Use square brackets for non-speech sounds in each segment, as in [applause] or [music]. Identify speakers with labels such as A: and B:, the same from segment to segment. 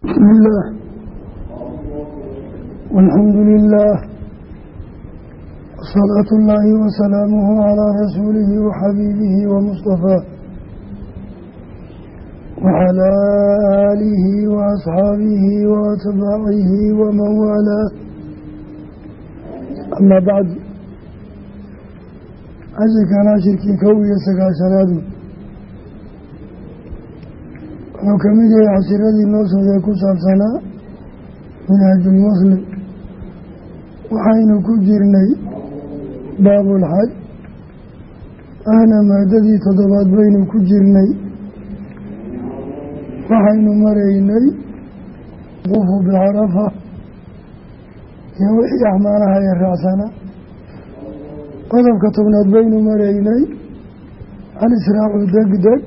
A: بسم الله والحمد لله صلاة الله وسلامه على رسوله وحبيبه ومصطفاه وعلى آله وأصحابه وأتباعه ومن والاه أما بعد عزكنا عشركي كوية سقاشنادو wuxuu ka mid yahay cashiradii noo socday ku saabsanaa minhaajulmuslim waxaynu ku jirnay baabulxaj ahna maadadii toddobaad baynu ku jirnay waxaynu maraynay qufu bicarafa iyo wixii axmaalaha ee raacsana. Qodobka tobnaad baynu maraynay alisraacu degdeg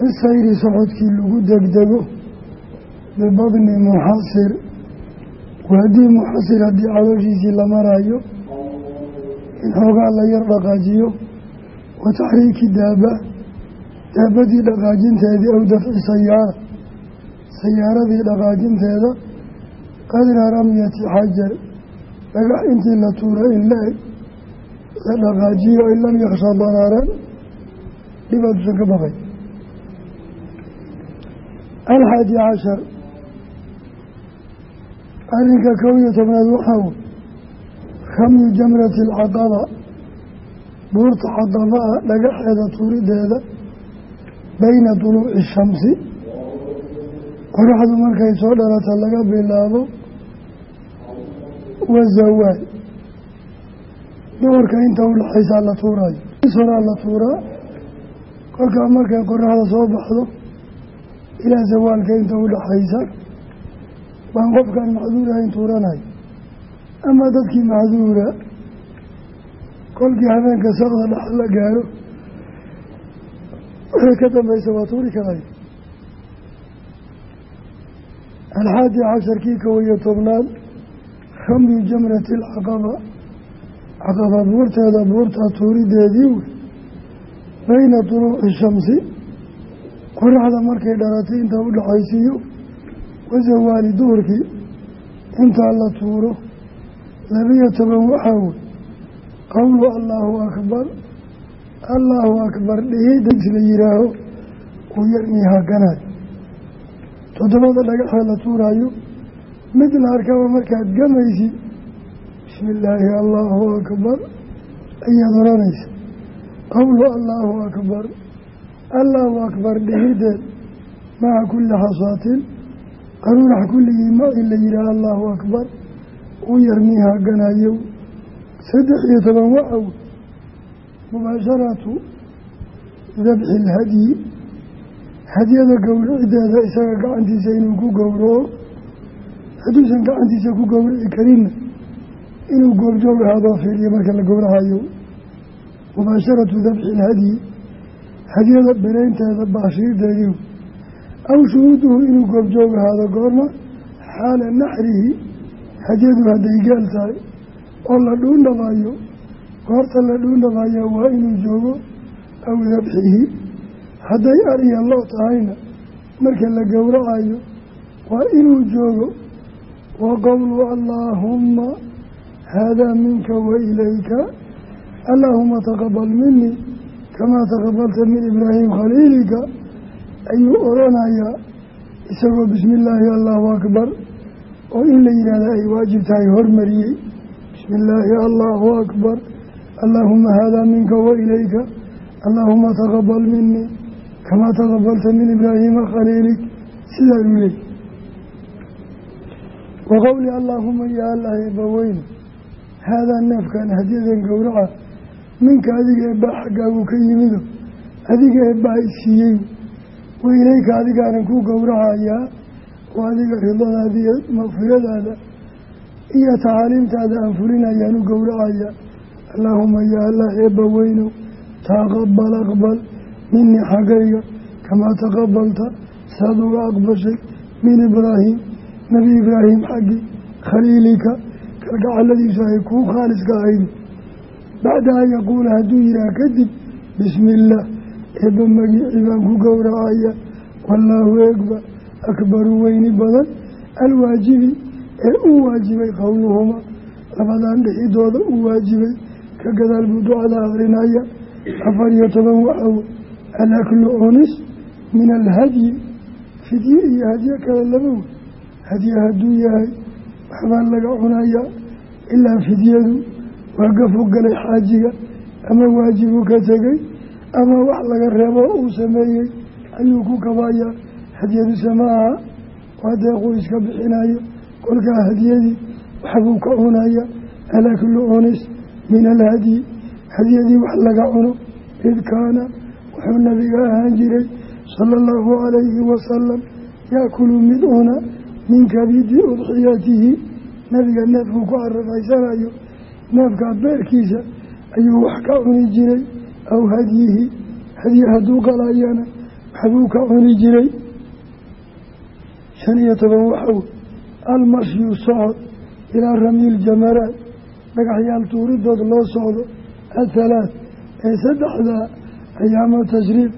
A: fi sayri socodkii lagu degdego bibadni muxasir. Waadii muxasir haddii calooshiisii la marayo in xoogaa la yar dhaqaajiyo wa taxriiki daaba. Daabadii dhaqaajinteedii aw dafci sayaara sayaaradii dhaqaajinteeda qadra ramyati xajar. Dhagax intii la tuuro in la eg la dhaqaajiyo in lam yaksha daraaran dhibaadusan ka baqay alxaadi cashar arrinka kow iyo tobnaad waxaa wey ramyu jamrati alcaqaba buurta cadaba ah dhagaxeeda tuurideeda bayna duluuci shamsi. Qoraxdu markay soo dhalata laga bilaabo wazawaal. Duhurka inta udhaxaysaa la tuuraayo is horaa la tuuraa. Kolkaa markay qoraxda soo baxdo ilaa zawaalka inta udhaxaysa baan qofkaan macduurahayn tuuranayo ama dadkii macduura kolkii habeenka saqda dhax la gaaro wixii ka dambaysa waa tuuri karayo alxaadi casharkii kow iyo tobnaad ramyu jamrati alcaqaba. Caqaba buurteeda buurta tuurideedii wey bayna duluuci shamsi qoraxda markay dhalatay inta u dhaxaysiiyo wasawaali duhurkii intaa la tuuro labiyo toban waxaa wey qowlu allaahu akbar allaahu akbar dhihidais la yihaaho uu yarmii haakanaay toddobada dhagaxee la tuuraayo mid la arkaba markaad gamaysid bismi illaahi allaahu akbar ayaad oranaysa qowlu allaahu akbar allaahu akbar dhihideed. Maca kulli xasaatin qaruurax kulligii maci la yihaah allaahu akbar. U yarmii haaganayow saddex iyo toban wacaw mubaasharatu dabxi ilhadyi hadyada gowricideeda isaga gacantiisa inuu ku gowraco hadduusan gacantiisa ku gowrici karinna inuu goobjoog ahaadoo fiiriyo marka la gowracayo mubaasharatu dabxi hadyada beraynteeda baashiirdeedii. Aw shuhuuduhu inuu goobjoog ahaado goorma xaala naxrihi hadyadu hadday gaal tahay. Oo la dhuundhabaayo goorta la dhuundhabaayo waa inuu joogo aw dabxihi. Hadday ariya loo tahayna marka la gowracayo waa inuu joogo wa qowlu allaahumma haadaa minka wa ilayka. Allaahuma taqabal minii kamaa taqabalta min ibraahim khaliilika ayuu oranayaa isagoo bismi illaahi allahu akbar oo in la yidhaahda ay waajib tahay hormariyey bismi illaahi allahu akbar allaahuma haadaa minka wa ilayka allaahuma taqabal minii kamaa taqabalta min ibraahiima khaliilik sidaanuu leey wa qowli allaahuma ya allah haadaa neefkan hadyadan gowraca minka adiga eebbaa xaggaagu ka yimido adiga eebbaa isiiyey wa ilayka adigaanan ku gowracayaa oo adiga ridadaada iyo maqfiradaada iyo tacaaliimtaada aan fulinayaan u gowracayaa. Allaahuma yaa allah eebba weynow taqabal aqbal minii xaggayga kamaa taqabalta saad uga aqbashay min ibraahim nebi ibraahim xaggii khaliilika kalgacaladiisu ay kuu khaaliska ahayd bacda an yaquula hadduu yihaah kadib bismi illaah eebba magicii baan ku gowracaya wallaahu eegba akbaru weyni badan. Alwaajibi ee u waajibay qowluhuma labadan dhixidooda u waajibay ka gadaal buu ducada akrinaya afar iyo toban waxaw alaklu cunis min alhadyi fidye iyo hadye kale laba wey hadye hadduu yahay waxbaa laga cunayaa ilaa fidyadu waa gafu galay xaajiga ama waajibu ka tegey ama wax laga reebo uu sameeyey ayuu ku kabayaa hadyaduse ma aha waa deequu iska bixinayo kolkaa hadyadii waxbuu ka cunaya alaklu cunis min alhadyi hadyadii wax laga cuno id kaana wuxuu nabiga ahaan jiray sala allahu calayhi wasalam yaakulu mid cuna min kabidi udxiyatihi. Nabiga neefkuu ku caraqaysanayo neefkaa beerkiisa ayuu wax ka cuni jiray aw hadyihi. Hadyi hadduu qalayana waxbuu ka cuni jiray. Shan iyo toban waxaw almashyu socod ilaa ramyi ljamaraat dhagaxyaal tuuridood loo socdo. Athalaat ee saddexdaa ayaamo tashriiq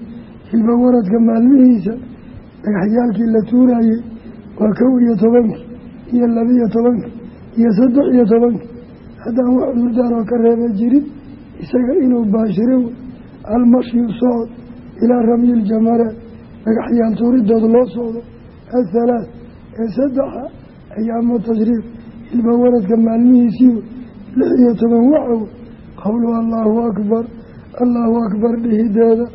A: hilba waradka maalmihiisa dhagaxyaalkii la tuurayey waa kow iyo tobankii iyo labiyo tobankii iyo saddex iyo tobankii haddaan wax cudurdaaroo ka reeba jirin isaga inuu baashiro almashyu socod ilaa ramyi ljamaraat dhagaxyaal tuuridood loo socdo athalaat ee saddexa ayaamu tashriiq hilba waradka maalmihiisii lix iyo toban wacow qowlu allaahu akbar allaahu akbar dhihideeda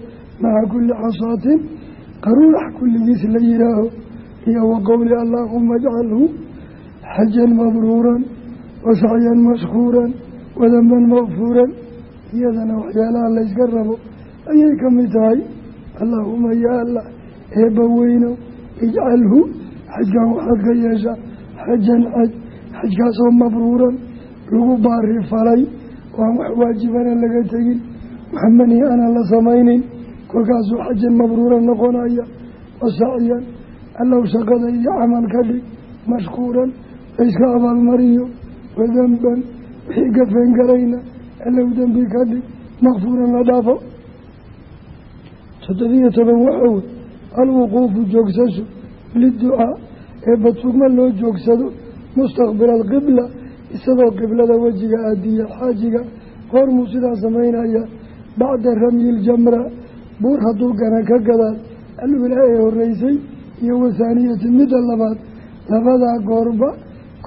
A: maca kulli xasaatin qaruurax kulligiis la yihaaho iyo wa qowli allaahuma ajcalhu xajan mabruuran wa sacyan mashkuuran wadanban makfuuran iyadana waxyaalaha layska rabo ayay ka mid tahay. Allaahuma yaa allah eebba weynow ijcalhu xajkan waxaad ka yeeshaa xajan xaj xajkaasoo mabruuran lagu baari falay waan wax waajibana laga tegin waxmani aanan la samaynin kolkaasuu xajan mabruuran noqonaya. Wasacyan allow shaqada iyo camal ka dhig mashkuuran layska abaalmariyo wadanban wixii gafeen galayna allow dembi ka dhig makfuuran la dhaafo. Toddobiyo toban waxaw alwuquufu joogsasho liducaa ee badfugma loo joogsado mustaqbila alqibla isagoo qiblada wejiga aadiya xaajiga goormuu sidaa samaynaya bacda ramyi iljamra buur hadduu gana ka gadaal alwilaa ee horeysay iyo wasaaniyati midda labaad labadaa goorba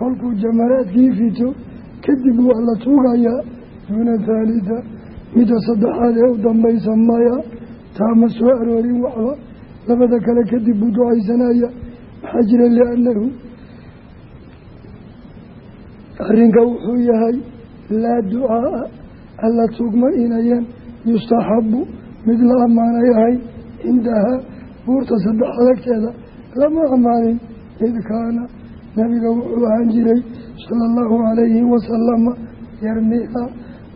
A: kolkuu jamaraadkii fito kadib waa la tuugayaa duuna thaalita midda saddexaad ee u dambaysa maya taama soo aroorin waxba. Labada kale kadib buu ducaysanaya. Maxaa jira liannahu? Arrinka wuxuu yahay laa ducaaa alla tugma inayan yustaxabu mid la ammaanay ahay cindahaa buurta saddex adagteeda lama ammaanin id kaana nabiga wuxuu ahaan jiray sala allahu calayhi wasalama yarmiha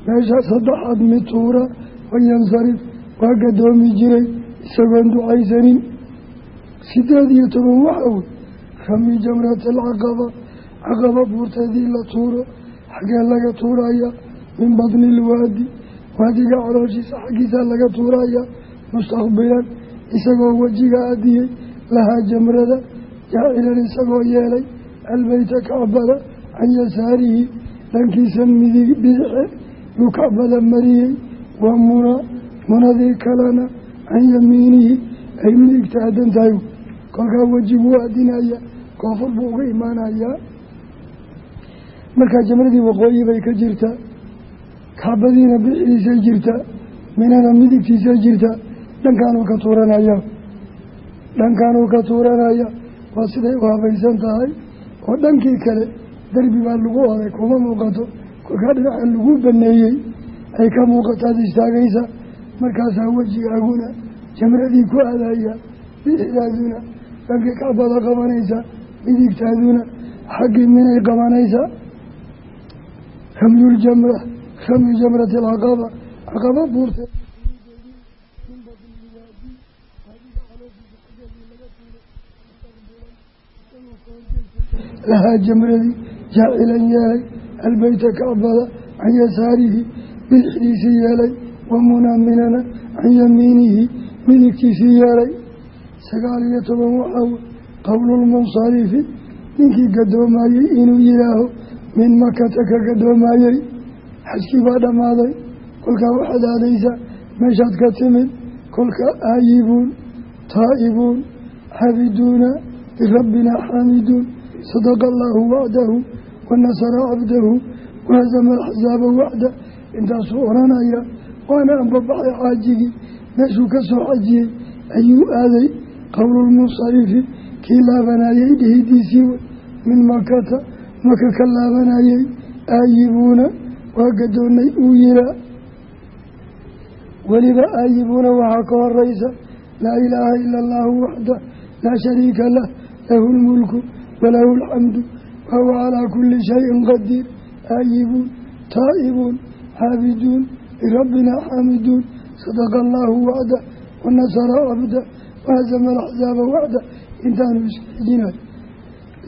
A: meesha saddexaad mid tuura wayansarif waa gadoomi jiray isagoon ducaysanin. Sideed iyo toban waxa wey rami jamrata alcaqaba caqaba buurteedii la tuuro xaggee laga tuuraya min badni ilwaadi waadiga calooshiisa xaggiisa laga tuuraya mustaqbilan isagoo wejiga adiyey lahaa jamrada jaacilan isagoo yeelay albeyta kacbada can yasaarihi dhankiisa midig bidixe yuu kacbada mariyey waa muna munadii kalena can yamiinihi ay midigta adan tahay kolkaa wejiguu adinaya koonfur buu uga imaanayaa markaa jamradii waqooyi bay ka jirtaa kaabadiina bixiisay jirtaa minana midigtiisay jirtaa dhankaanuu ka tuuranaya dhankaanuu ka tuuranaya waa siday u habaysan tahay oo dhankii kale derbi baa lagu oday kuma muuqato. Kolkaa dhinaca lagu baneeyey ay ka muuqataad istaagaysa. Markaasaa wejigaaguna jamradii ku aadaya bixdaaduna dhankii kacbada qabanaysa midigtaaduna xaggii minay qabanaysaa ramyuljamra ramyu jamrati alcaqaba caqaba buurteed lahaa jamradii jaacilan yeelay albeyta kacbada can yasaarihi bidixdiisii yeelay wa munaaminana can yamiinihi midigtiisii yeelay. Sagaal iyo toban waxaa qowlulmunsarifi ninkii gadoomayey inuu yidhaaho min makata ka gadoomayey. Xajkii baa dhammaaday kolkaa waxaad aadaysaa meeshaad ka timid kolka aayibuun taa'ibuun caabiduuna lirabbina xaamiduun sadaqa allaahu wacdahu wanasara cabdahu wahazama alxasaaba wacda intaasuu odhanaya waana anbabaxay xaajigii meeshuu ka soo xajiyey ayuu aaday qowlulmunsarifi kii laabanayey dhihidiisii wey min makata maka ka laabanayey aayibuuna waa gadoonnay uu yiraa weliba aayibuuna waxaa ka horeysa laa ilaaha ila allahu waxda laa shariika lah lahu lmulku walahu alxamdu wahuwa calaa kuli shayin qadiir aayibuun taa'ibuun caabiduun lirabbina xaamiduun sadaqa allaahu wacda wanasara cabda wahazama alaxsaaba wacda intaanu isxijinayo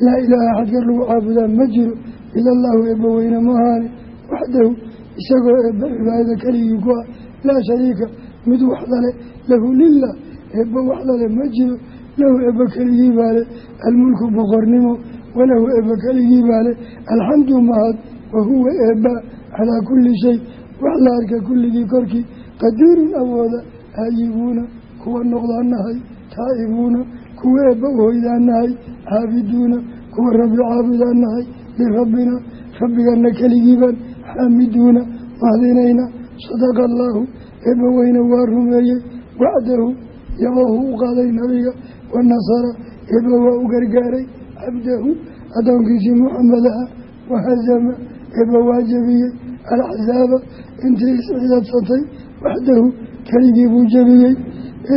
A: laa ilaaha xadkar lagu caabudaa ma jiro ila allahu eebba weyne maahaane waxdahu isagoo eebba cibaadada keligii ku ah laa shariika mid waxdale lahu lilah eebba waxdale ma jiro lahu eebba keligii baale almulku boqornimo walahu eebba keligii baale alxamdu mahad wahuwa eebba calaa kulli shay wax la arka kulligii korkii qadiirun awooda aayibuuna kuwa noqdaanahay taa'ibuuna kuwa eebba uhoydaanahay caabiduuna kuwa rabbi caabudaanahay lirabbina rabbigana keligiibaan xaamiduuna mahdinayna sadaqa allaahu eebba weyne waa rumeeyey wacdahu yaboohu u qaaday nabiga wanasara eebba waa u gargaaray cabdahu addoonkiisii muxamadaha wahazama eebba waa jebiyey alaxsaaba intii isciidadsatay waxdahu keligii buu jebiyey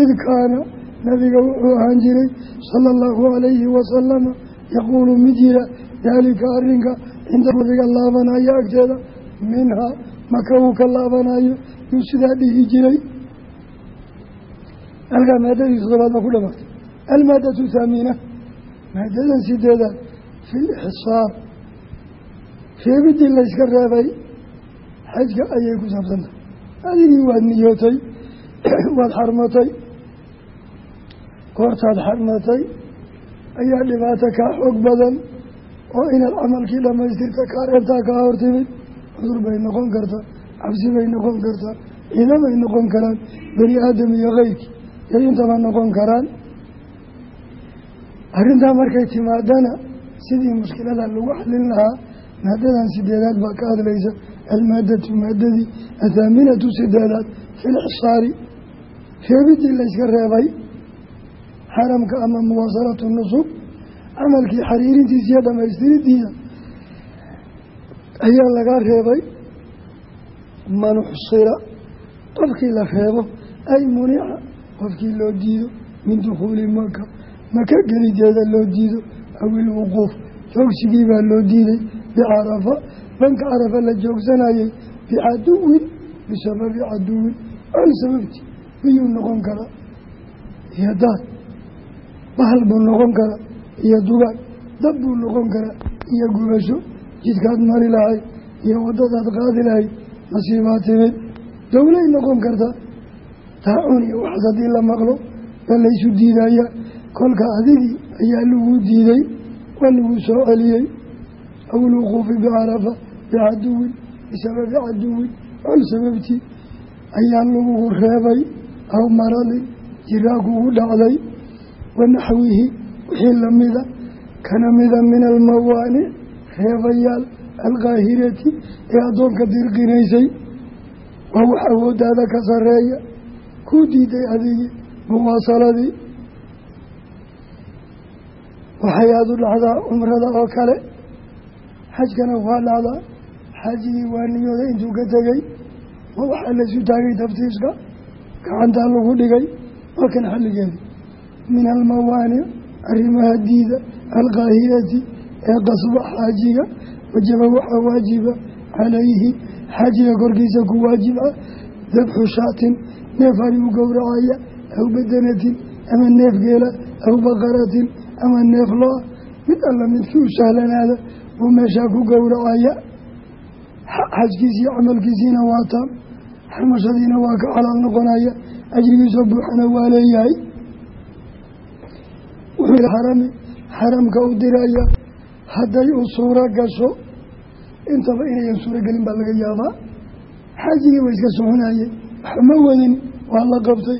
A: id kaana nabiga wuxuu ahaan jiray sala allahu calayhi wasalama yaquulu mid yira daalika arrinka cinda nabiga laabanayo agteeda minhaa maka uu ka laabanayo yuu sidaa dhihi jiray. Halkaa maadadii toddobaad baa ku dhamaatay almaadatu thaamiina maadadan sideedaad fi lixsaar reebidii layska reebay xajka ayay ku saabsantahay adigii waad niyootay waad xarmatay goortaad xarmatay ayaa dhibaato kaa xoog badan oo inaad camalkii dhammaystirta kaa reebtaa kaa hortimid cudur bay noqon kartaa cabsi bay noqon kartaa ciidamay noqon karaan bani aadam iyo keyrkii yay intaba noqon karaan arrintaa markay timaadana sidii mushkilada lagu xalin lahaa maadadan sideedaad baa ka hadlaysa almaadatu maadadii athaaminatu sideedaad fi lixsaari reebidii layska reebay xaramka ama muwaasalatu nusub camalkii xariirintiisa iyo dhammaystiridiisa ayaa laga reebay. Man uxsira qofkii la reebo ay munica qofkii loo diido min dukhuuli maka maka gelideeda loo diido aw ilwuquuf joogsigii baa loo diiday bicarafa banka carafa la joogsanayay bicaduwin bisababi caduwin. Col sababti biyuu noqon karaa? Iyo daad. Bahal buu noqon karaa? Iyo dugaag. Dab buu noqon karaa? Iyo gubasho. Jidkaad mari lahayd iyo waddadaad qaadi lahayd masiibaa timid. Dowlay noqon kartaa taacun iyo waxaas haddii la maqlo baa laysu diidaya kolka adigii ayaa lagu diiday waa lagu soo celiyey. Awlwuquufi bicarafa bicaduwin bisababi caduwin col sababtii ayaa lagugu reebay aw maradin jiraa kugu dhacday. Wanaxwihi wixii lamida kana mida min almawaanic reebayaal alqaahirati ee addoonka dirqinaysay waa wax awooddaada ka sareeya kuu diiday adigii muwaasaladii waxay aada u dhacdaa cumrada oo kale xajkana waa dhacdaa xajigii waa niyooda intuu ka tegey ma waxaa laysu taagay taftiiska gacantaa lagu dhigay waa kan xalligeedi min almawaanic arrimaha diida alqaahirati ee qasba xaajiga wajaba waxaa waajiba calayhi xaajiga korkiisa ku waajiba dabxu shaatin neef u gowracaya aw badanatin ama neef geela aw baqaratin ama neef lo'a mid alla midkii u sahlanaada buu meeshaa ku gowracaya. Xajkiisii camalkiisiina waa taam xarmashadiina waa ka xalaal noqonaya ajrigiisoo buuxana waa leeyahay. Wuxuu xarami xaramka u diraya hadday u suuro gasho intaba inayan suuro gelin baa laga yaabaa. Xaajigii ba iska soconayeen waxma wadin waa la qabtay.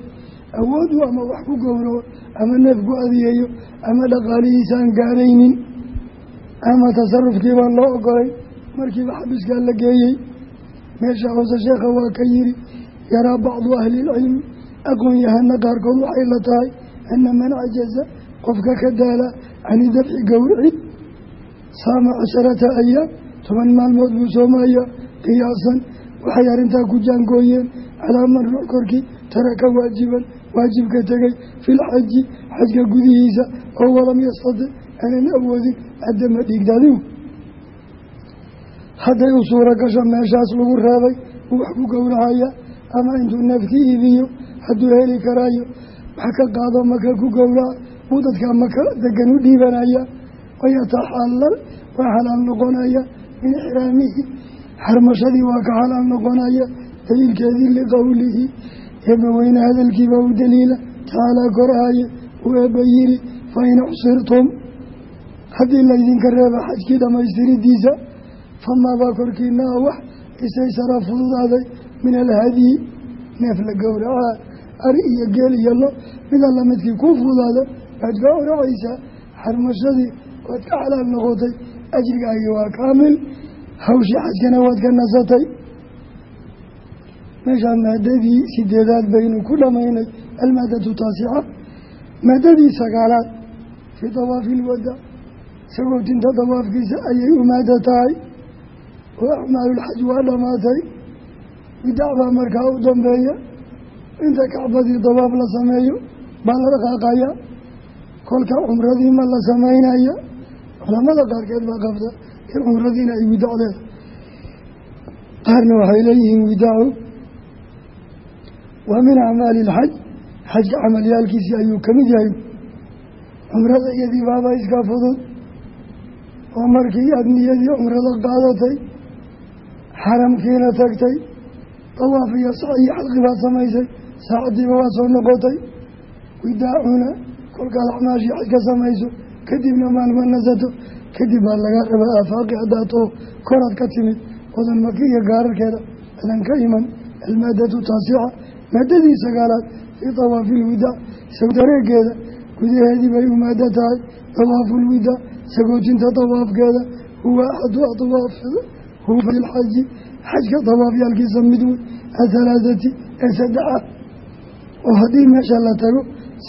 A: Awoodu ama wax ku gowraco ama neef ku adiyeeyo ama dhaqaalihiisa aan gaaraynin ama tasarufkii baan loo ogolay markiiba xabiskaa la geeyey meesha hoose sheekha waa ka yiri yaraa bacdu ahlilcilmi aqoon-yahana qaarkood waxay la tahay ana man cajaza qofka ka daala cani dabxi gowricid saama casharata ayaam toban maalmood buu soomaya qiyaasan waxay arrintaa ku jaangooyeen calaa man ruux korkii taraka waajiban waajibka tegay filxaji xajka gudihiisa oo walam yastatic aanan awoodin adama dhiigdaadigu hadday u suuro gasho meeshaas lagu reebay uu wax ku gowracaya ama intuu neefki iibiyo hadduu heli karaayo wax ka qaado maka ku gowraca buu dadka maka degan u dhiibanaya wayataxalal waa xalaal noqonaya min ixraamihi xarmashadii waa ka xalaal noqonaya daliilkeedii liqowlihi eebbaweyne hadalkiiba u daliila tacaalaa koraaye uu eebba yiri fa in uxsirtum haddii laydinka reeba xajkii dhammaystiridiisa famaabaa korkiina a wax isaysara fududaaday min alhadyi neef la gowracaa ari iyo geel iyo lo mid alla midkii kuu fududaada waad gowracaysaa xarmashadii waad ka xalaal noqotay ajrigaagii waa kaamil hawshii xajkana waad ka nasatay. Meeshaa maadadii sideedaad baynu ku dhamaynay almaadatu taasica maadadii sagaalaad fii dawaafi ilwada sagootinta dawaafkiisa ayay u maada tahay. Oo acmaalulxaj waa dhammaatay bidac baa markaa u dambeeya. Inta kacbadii dawaaf la sameeyo baa la dhaqaaqaya. Kolka cumradii ma la sameynaya culamada qaarkeed baa qabta in cumradiina ay widac leedahay qaarna waxay leeyihiin widaacu waa min acmaali ilxaj xajka camalyaalkiisii ayuu ka mid yahay. Cumrada iyadii baaba iska fudud. Oo markii aada niyadii cumrada qaadatay xaramkiina tagtay dawaaf iyo iyo xalqi baad samaysay saacadiiba waa soo noqotay. Widaacuna kolkaad acmaashii xaj ka samayso kadibna maalma nasato kadib baa laga rabaa aafaaqi haddaatoo koraad ka timid odan maki iyo gaararkeeda adan ka iman almaadatu taasica maadadii sagaalaad fii dawaafi ilwidaa isago dareegeeda gudaheedii bay u maado tahay. Dawaafulwidaa sagootinta dawaafkeeda huwa axadu adwaaf huwa filxaji xajka dawaafyaalkiisa mid wey athalaadati ee saddexa. Oo haddii meesha la tago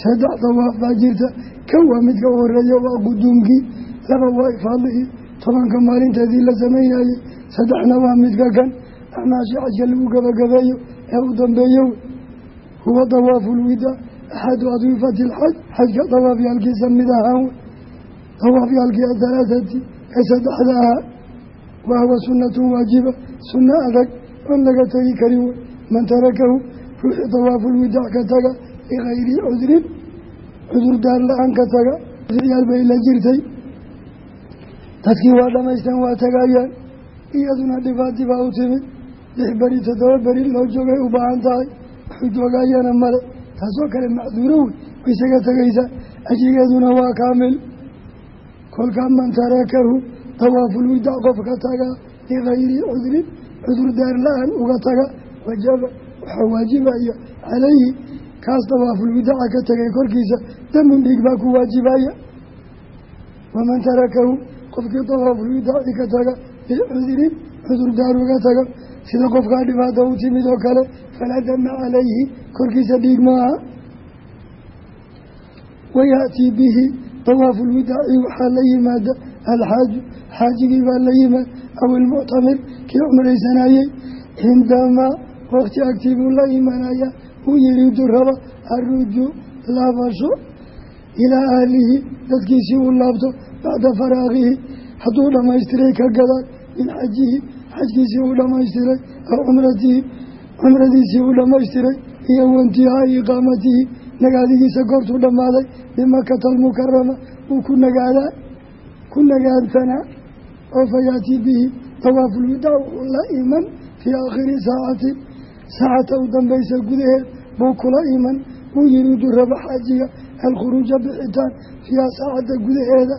A: saddex dawaaf baa jirta. Kan waa midka u horreeya waa quduumkii laba waa ifaadihii tobanka maalinteedii la samaynayey saddexna waa midka kan. Acmaashii xajka lagu gabagabeeyo ee u dambeeyo huwa dawaafu lwidaa axadu adwiifati alxaj xajka dawaafyaalkiisa mid ahaan dawaafyaalkii athalaatati ee saddexda ahaa wahuwa sunnatun waajiba sunno adag oon laga tegi karin wey man tarakahu ruuxii dawaafulwidaac ka taga ligayri cudrin cudurdaar la'aan ka taga yaal bay la jirtay dadkii waa dhamaysteen waa tagayaan iyaduna dhibaati baa u timid lix beri toddoba beri loo joogay u baahan tahay waxu joogayana male taasoo kale macduuro wey way isaga tegaysaa ajrigeeduna waa kaamil. Kolkaa man tarakahu dawaafulwidaac qofka taga ligayri cudrin cudurdaar la'aan uga taga wajaba waxaa waajibaya calayhi kaas dawaafulwidaaca ka tegay korkiisa damun dhiig baa ku waajibaya. Waman tarakahu qofkii dawaafulwidaaci ka taga licudrin cudurdaar uga taga sida qofkaa dhibaata u timid oo kale falaa dama calayhi korkiisa dhiig maaha. Wayaأtii bihi dawaafulwidaaci waxaa la yimaada alxaaju xaajigii baa la yimaad aw ilmuctamir kii cumraysanayey cindamaa waqti agtii buu la imanaya uu yiriidu raba aruju laabasho ilaa ahlihi dadkiisii uu laabto bacda faraaqihi hadduu dhammaystiray ka gadaal min xajihi xajkiisii uu dhammaystiray aw cumratihi cumradiisii uu dhammaystiray iyo waintihaai iqaamatihi nagaadigiisa goortuu dhammaaday bimakata almukarama uu ku nagaadaa ku nagaantanaa oo fayaatii bihi dawaafulwidaa wuxuu la iman fii aakhiri saacatin saacata u dambaysa gudaheed buu kula iman uu yiriidu raba xaajiga alkhuruuja bixitaan fiiha saacadda gudaheeda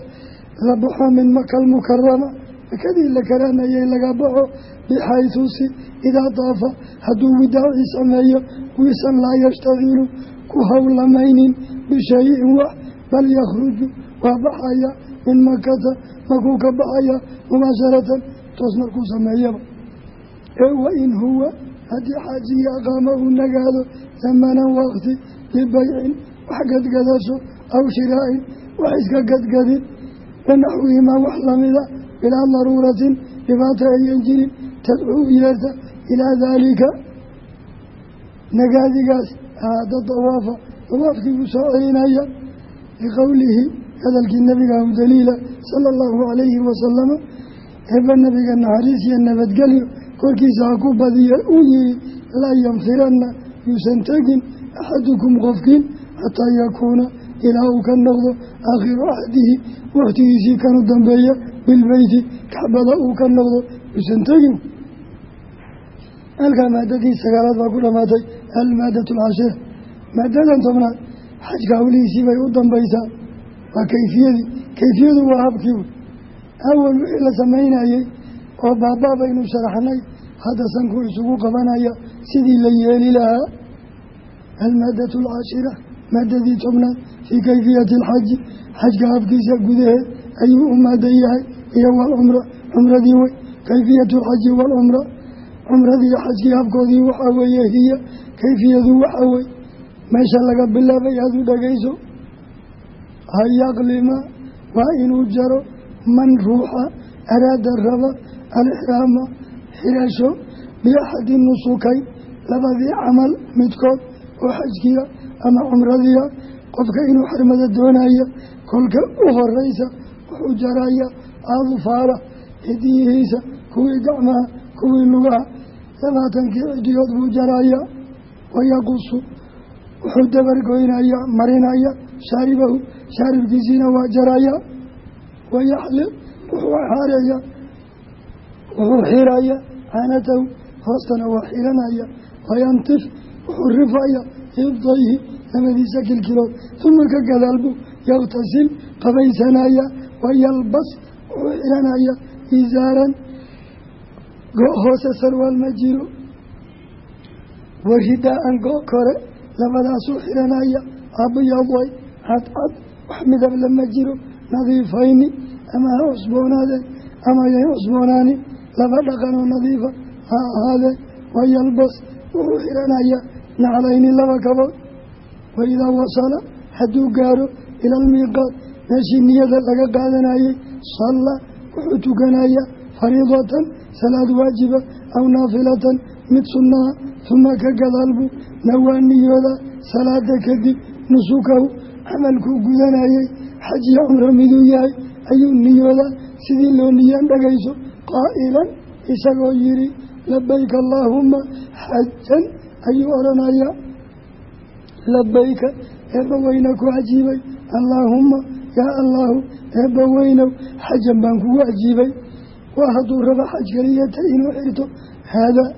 A: la baxo min makal mukarama makadii la karaanayay laga baxo bixaytu si idaa daafa hadduu widaaci sameeyo wiisan laa yashtakilu ku howlamaynin bishayin wax bal yakhruju waa baxaya min makata makuu ka baxaya mubaasharatan toos markuu sameeyaba. Ee wain huwa haddii xaajigii aqaama uu nagaado zamanan waqti libaycin wax gadgadasho aw shiraa'in wax iska gadgadin wanaxwihimaa wax lamida bilaa daruuratin dhibaata ayan jirin tadcuu yeerta ilaa daalika nagaadigaas aada dawaafa dawaafkii uu soo celinaya liqowlihi hadalkii nabiga u daliila sala allahu calayhi wasalama eeba nabiga naxariis iyo nabadgelyo korkiisa ha ku badiya uu yihi laa yanfiranna yuusan tegin axadukum qofkiin xataa yakuuna ilaa uu ka noqdo aakhiru axdihi wakhtigiisii kanu dambeeya bilbeyti kacbada uu ka noqdo yuusan tegin halkaa maadadii sagaalaad baa ku dhamaatay almaadatu alcashira maadadan tobnaad xajka hawlihiisii bay u dambaysaa waa kayfiyadii kayfiyadu waa habkii wey awal wixii la samaynayey oo baabaa baynu sharaxnay hadda sanku isugu qabanaya sidii la yeeli lahaa almaadatu alcaashira maadadii tobnaad fii kayfiyati alxaji xajka habkiisa gudaheed ayuu u maadan yahay iyo walcumra cumradii wey kayfiyatu alxaji waalcumra cumradii xajkii habkoodii waxaa weeye hiya kayfiyadu waxaa wey meesha laga bilaabay aada u dhagayso hayaqlima waa inuu jaro man ruuxa araada raba alixraama xirasho biaxadi nusukay labadii camal midkood oo xajkiya ama cumradiya qofka inuu xarmada doonaya kolka u horeysa wuxuu jaraya adufaara cidiyihiisa kuwii gacmaha kuwii lugaha labaatankii cidiyood buu jaraya wayaqusu wuxuu dabargoynaya marinaya shaaribahu shaaribkiisiina waa jaraya wayaxliq wuxuu xaareeya wuxuu xiraya caanatahu hoostana waa xiranaya wayantif wuxuu rifaya ibdayhi labadiisa kilkilood uma ka gadaalbu yaktasil qabaysanaya wayalbas wuxuu xiranaya isaaran hoose sarwaal ma jiro waridaan go- kore labadaasuu xiranaya abyadway cadcad wax midab lama jiro nadiifayni ama ha cusboonaadeen ama yay cusboonaanin laba dhaqanoo nadiifa ha ahaadeen wayalbas wuxuu xiranaya naclayni laba kabood waidaa wasala hadduu gaaro ila almiiqaat meeshii niyada laga qaadanayay salla wuxuu tukanaya fariidatan salaad waajiba aw naafilatan mid sunnaha tuma ka gadaalbu nawaa niyooda salaada kadib nusukahu camalkuu gudanayay xaj iyo cumro miduu yahay ayuu niyoodaa sidii loo niyaan dhagayso qaa'ilan isagoo yidhi labayka allaahumma xajan ayuu odhanayaa labayka eebba weyna ku cajiibay allaahumma yaa allaahu eebba weynow xajan baan kugu cajiibay waa hadduu rabo xaj keliyata inuu xirto haadaa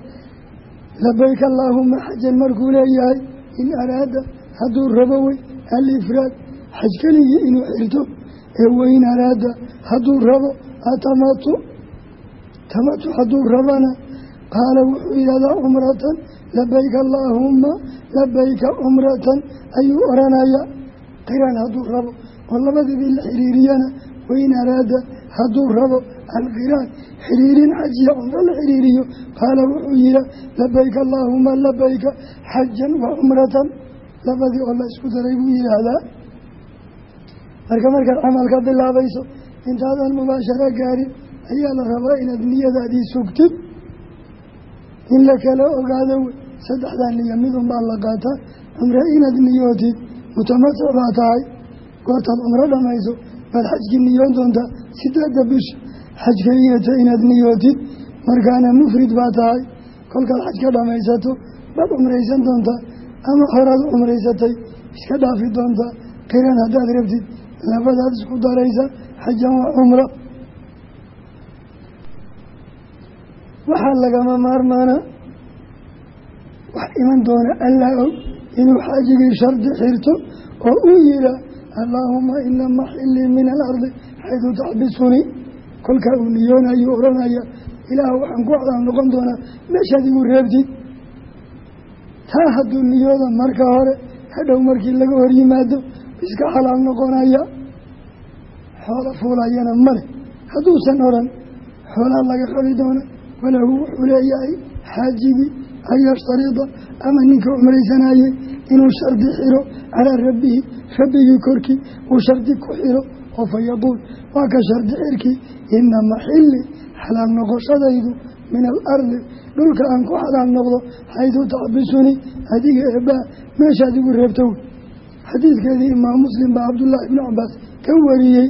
A: labayka allaahumma xajan markuu leeyahay in araada hadduu rabo wey alifraad xaj keligii inuu xirto ee weyn araada hadduu rabo atamatu labayka cumratan ayuu oranayaa. Qiraan hadduu rabo oo labadiibii la xiriiriyana weyn araada hadduu rabo alqiraan xiriirin xajiya cumro la xiriiriyo. Qaala wuxuu yiha labayka allaahuma labayka xajan wa cumratan labadii oo la isku daray buu yidhaahdaa. Marka markaad camalka bilaabayso intaadan mubaasharo gaarin ayaa la rabaa inaad niyadaadii sugtid. In la kala saddexdaa niyo midun baa la qaataa cumre inaad niyootid mutamatic baa tahay gootaad cumro dhammayso baad xajkii niyoon doontaa sideedda bisha xaj keliyata inaad niyootid markaana mufrid baa tahay. Kolkaad xaj ka dhammaysato baad cumraysan doontaa ama horaad cumraysatay iska dhaafi doontaa qiran haddaad rabtid labadaad isku daraysa xajan waa cumra waxaa lagama maarmaana wax iman doona allaa og inuu xaajigii shardi xirto oo uu yihaa allaahuma ina maxilii min alardi xaydu taxbisunii kolkaa uu niyoonayu odhanaya ilaah waxaan ku cadaab noqon doonaa meeshaad igu reebtid taa hadduu niyooda marka hore hadhow markii laga hor yimaado iska xalaal noqonaya xoola fuulayana male hadduusan odhan xoolaa laga qabi doona walahu wuxuu leeyahay xaajigii an yashtarida ama ninka cumraysanayey inuu shardi xiro calaa rabbihi rabbigii korkii uu shardi ku xiro oo fa yaquul waa ka shardi xirkii ina maxili xalaal noqoshadaydu min alardi dhulka aan ku xalaal noqdo xaydu taxbisuni adiga eebbaa meeshaad igu reebta xadiidkeedii imaam muslim baa cabdullaahi ibni cabaas ka wariyey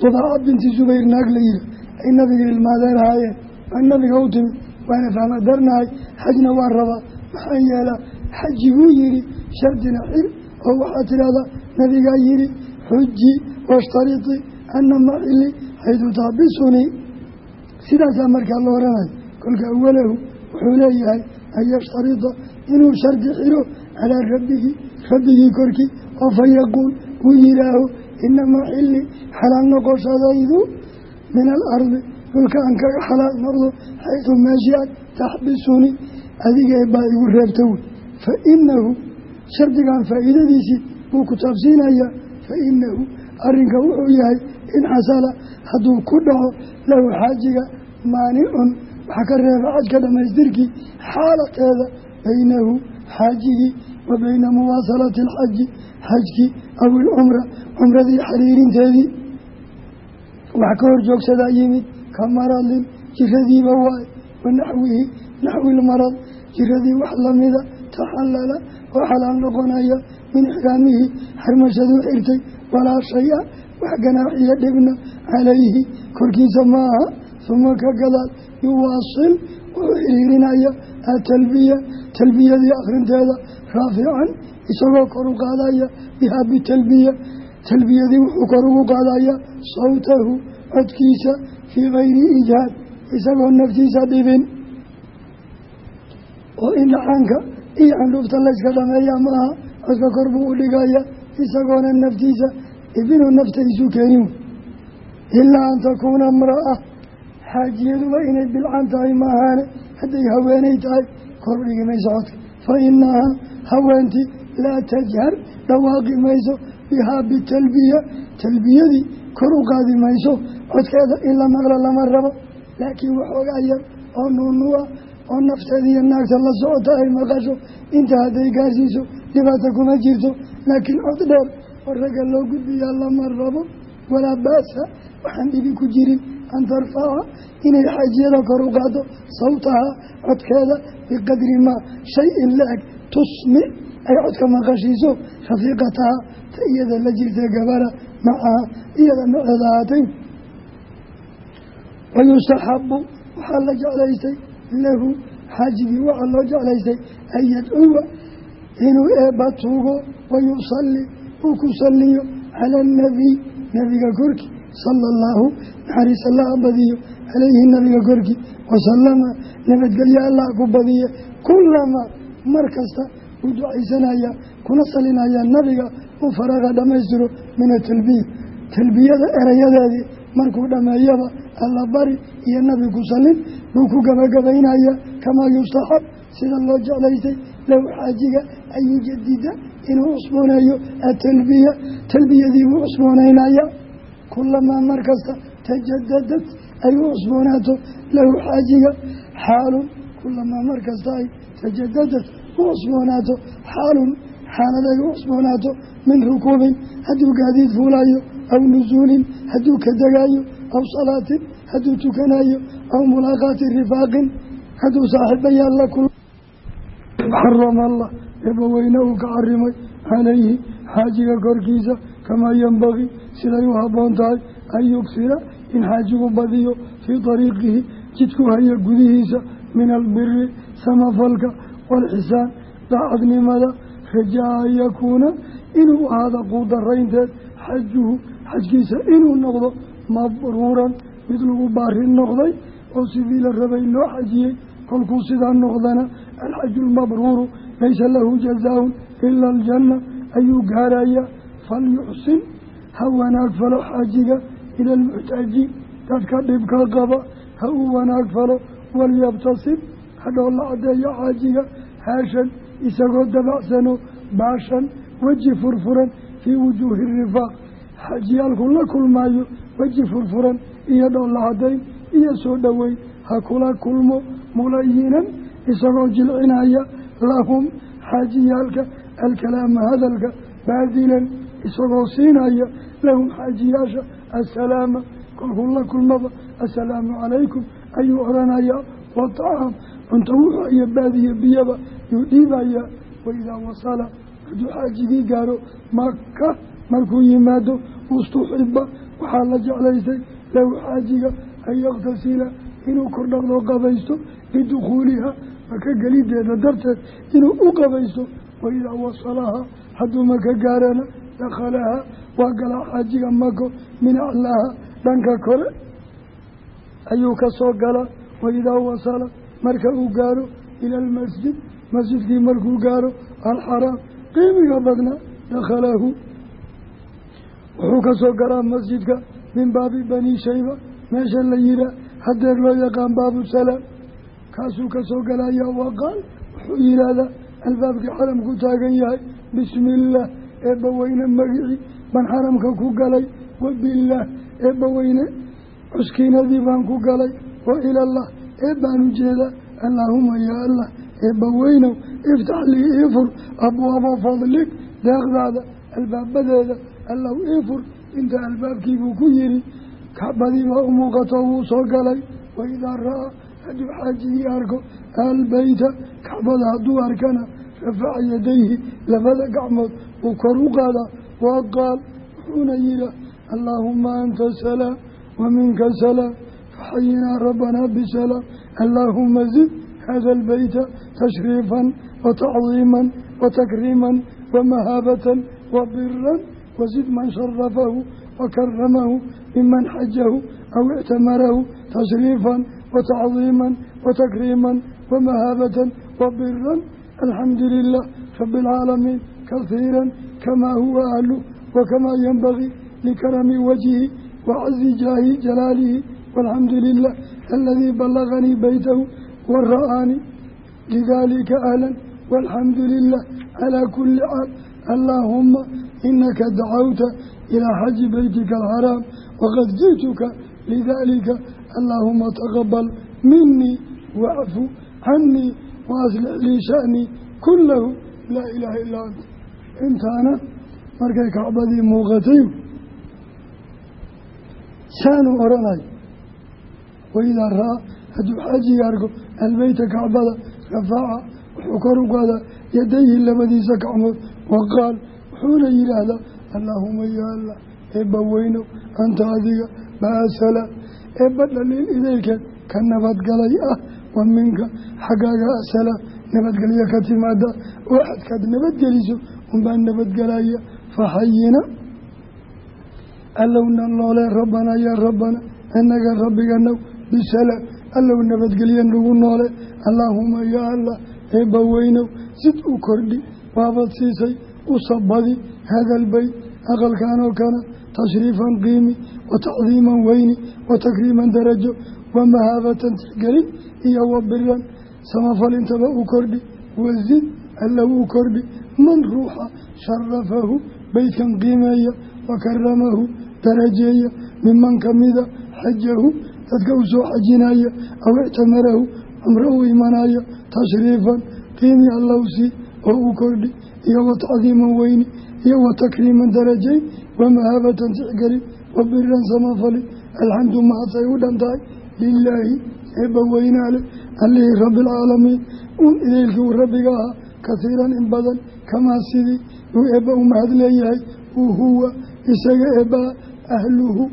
A: dubaaca binti subayr naag la yihi ay nabiga ilmaadeen ahaayeen aa nabiga u timid waana fahma darnahay xajna waa rabaa maxaa yeelaa xaji buu yidhi shardina xir oo waxaa tidhahdaa nabigaa yidhi xuji washtariti ana maxili xaydu taxbisunii sidaasaa markaa la oranayo kolka awalahu wuxuu leeyahay an yashtarida inuu shardi xiro calaa rabbihi rabbigii korkii oo fa yaquul uu yidhaaho ina maxili xalaal noqoshadaydu min alardi dhulka kaga xalaal noqdo xaydu meeshiaad taxbisuni adigee baa igu reebta wey fa inahu shardigan faa'iidadiisii wuu ku taabsiinayaa. Fa inahu arrinka wuxuu yahay in xasala hadduu ku dhaco lahu xaajiga maanicun waxaa ka reeba xajka dhammaystirkii xaalateeda baynahu xaajigii wa bayna muwaasalati alxaji xajkii aw ilcumra cumradii xiriirinteedii wax ka hor joogsadaa yimid ka jiradiiba waay wa naxwihi naxwi lmarad jiradii wax lamida taxallala oo xalaal noqonaya min ixraamihi xarmashaduu xirtay walaa shay-a wax ganaaxiyo dhibna calayhi korkiisa maaha suma ka gadaal yuwaasil wuxuu xiriirinaya atalbiya talbiyadii akhrinteeda raafican isagoo kor u qaadaya bihaa bitalbiya talbiyadii wuxuu kor ugu qaadaya sawtahu codkiisa fii kayri ijaad isagoo naftiisa dhibin. Oo indhaxaanka iyo candhuufta layska dhameeya maaha codka kor buu u dhigaya isagoona naftiisa dhibinoo nafta isu keenin. Ilaa an takuuna mraa xaajiyaduba inay bilcan tahay maahaane hadday haweenay tahay kor dhigi mayso codka. Fa inahaa haweentii laa tajhar dhawaaqi mayso bihaa bitalbiya talbiyadii kor u qaadi mayso. Codkeeda in la maqlo lama rabo laakiin waxoogaa yar oo nuunuua oo nafteeda iyo naagta la socota ay maqasho. Inta hadday gaarsiiso dhibaata kuma jirto. Laakiin cod dheer oo ragga loo gudbiyaa lama rabo walaa baasa waxaan dhibi ku jirin. An tarfaca inay xaajiyada kor u qaado sawtaha codkeeda biqadri maa shay in la-eg tusmic ay codka maqashiiso. Rafiiqataha ta iyada la jirtay gabara macaha iyada maceeda ahaatay wayustaxabu waxaa la jeclaystay lahu xaajigii waxaa loo jeclaystay an yadcuwa inuu eebba tuugo wayusalli uu ku saliyo cala anabiy nabiga korkii sala allahu naxariis allah badiyo calayhi nabiga korkii wasalama nabadgelyo allah ku badiye kulamaa mar kasta uu ducaysanaya kuna salinaya nabiga uu faraqa dhammaystiro min talbiyada erayadeedii markuu dhammeeyaba alla bari iyo nabi ku salin buu ku gabagabaynaya kamaa yustaxab. Sida loo jeclaystay low xaajiga an yujadida inuu cusbooneeyo atalbiya talbiyadii buu cusboonaynaya kulamaa mar kasta tajadadad ay u cusboonaato lahu xaajiga xaalun. Kulamaa mar kasta ay tajadadad u cusboonaato xaalun. Xaaladay u cusboonaato min rukuubin. Hadduu gaadiid fuulayo aw nusuulin hadduu ka degaayo aw salaatin hadduu tukanayo aw mulaaqaati rifaaqin hadduu saaxiibayaal la kul xarama allah eebbaweyne uu ka xarimay calayhi xaajiga korkiisa kamaa yenbagii siday u habboon tahay an yugsira in xaajigu badiyo fii dariiqihi jidku haya gudihiisa min albiri samafalka waalxisaan daacadnimada rajaa an yakuuna inuu ahaada quudaraynteed xajuhu xajkiisa inuu noqdo mabruuran mid lagu baari noqday oo sidii la rabay loo xajiyey kolkuu sidaa noqdana alxaju lmabruuru laysa lahu jazaaun ila aljanna ayuu gaarayaa falyuxsin ha wanaag falo xaajiga ila almuxtaaji dadka dhibka qaba ha uu wanaag falo walyabtasib hadhow la caddeeyo xaajiga haashan isagoo dabacsano baashan weji furfuran fii wujuuhi rifaaq xaajiyaalku la kulmaayo weji furfuran iyo dhoolla caddayn iyo soo dhoweyn ha kula kulmo mulayinan isagoo jilcinaya lahum xaajiyaalka alkalaama hadalka baadilan isagoo siinaya lahum xaajiyaasha assalaama kolkuu la kulmaba assalaamu calaykum ayuu odhanayaa. Watacaam cunto wuxuu iyo baadiyo biyaba yuu dhiibayaa waidaa wasala hadduu xaajigii gaaro maka markuu yimaado ustuxiba waxaa la jeclaysay lahu xaajiga an yaktasila inuu kordhaqdoo qabaysto lidukhuuliha maka gelideeda darteed inuu u qabaysto waidaa wasalaha hadduu maka gaarana dakhalaha waa galaa xaajiga mako min aclaaha dhanka kore ayuu ka soo galaa waidaa wasala marka uu gaaro ila almasjid masjidkii markuu gaaro alxaraam qiimiga badnaa dakhalahu wuxuu ka soo galaa masjidka min baabi bani shayba. Meesha la yihaa hadeer loo yaqaan baabu salaam. Kaasuu ka soo galayaa waqaal? Wuxuu yidhaahdaa albaabkii xaramku taagan yahay bismi illaah eebbaweyne magicii baan xaramka ku galay wabillaah eebbaweyne cuskiinadii baan ku galay wa ilallah eebbaan u jeedaa allaahuma yaa allah eebbaweynow iftax lii iifur abwaaba fadlig deeqdaada albaabadeeda allow iifur inta albaabkiibuu ku yidhi kacbadii baa u muuqato wuu soo galay. Waidaa ra'aa hadduu xaajigii arko albeyta kacbada hadduu arkana rafaca yadayhi labada gacmood uu kor u qaadaa waa qaal wuxuuna yihaa allaahuma anta salaam wa minka salaam faxayinaa rabbanaa bisalaam. Allaahuma zid hada albeyta tashriifan wa tacdiiman wa wa biran wazid man sharafahu wa karamahu miman xajahu aw ictamarahu tashriifan wa tacdiiman wa takriiman wa mahaabatan wa biran alxamdu lilah rabi alcaalamiin kahiira kamaa huwa ahlu wakamaa yanbagii likarami wajhi wacazi jaahi jalaalihi walxamdu lilah aladii balaganii beytahu wa ra'aanii lidalika ahlan walxamdu lilah calaa kuli caal allaahuma inaka dacawta ilaa xaji beytika alxaraam waqad ji'tuka lidalika allaahuma taqabal minii wacfu canii waaslix lii sha'nii kulahu laa ilaaha illaa anta intaana markay kacbadii muuqatay saanuu odhanay waidaa ra'a hadduu xaajiga arko albeyta kacbada rafaaca wuxuu kor u qaadaa yadayhi labadiisa gacmood waqaal wuxuuna yidhaahdaa allaahuma yaa allah eebba weynow anta adiga baasala eebba dhaliil idaylkeed ka nabadgalay ah wa minka xaggaaga asalaam nabadgelyo ka timaada oo xadkaad nabadgeliso unbaa nabadgelaya faxayina allowna noole rabbana yaa rabbana inaga rabbiganow bisalaam allow nabadgelyo nagu noole allaahuma yaa allah eebba weynow sid u kordhi waabad siisay u sabadi hadalbeyt aqalkanoo kana tashriifan qiimi wa tacdiiman weyni wa takriiman darajo wa mahaabatan tixgelin iyo wa biran samafalintaba u kordhi wasid allow u kordhi man ruuxa sharafahu beytkan qiimeeya wa karamahu darajeeya. Miman kamida xajahu dadka u soo xajinaya aw ictamarahu cumro u imanaya tashriifan qiimi allowsii oo u kordhi iyo wa tacdiiman weyni iyo wa takriiman darajayn wa mahaabatan tixgelin wa biran samafali. Alxamdu mahadsay u dhan tahay lilaahi eebba weynaale allihii rabbialcaalamiin un idaylkii uu rabbiga ahaa kahiiran in badan kamaa sidii uu eebba u mahad leeyahay. Uu huwa isaga eebbaa ahluhu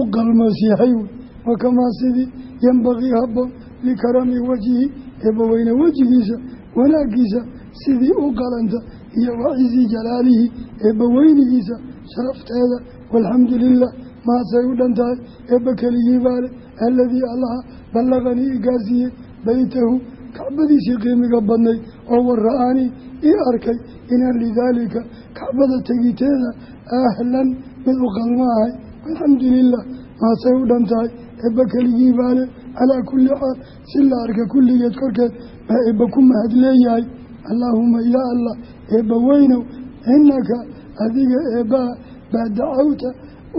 A: u qalmoos yahay wey wa kamaa sidii yembaqii habboon likarami wajhi. Eebba weyne wejigiisa sidii u qalanta iyo wacizi jalaalihi eebba weynigiisa sharafteeda walxamdu lilah mahadsay u dhan tahay eebba keligii baale aladii allaha ballaqanii igaasiiyey beytahu kacbadiisii qiimiga badnayd oo wara-aanii ii arkay inaan lidaalika kacbada tegiteeda ahlan mid u qalma ahay walxamdu lilah maasay u dhan tahay eebba keligii baale calaa kulli xaal si la arka kulligeed korkeed eebba ku mahad eebba weynow innaka adiga eebbaha baa dacawta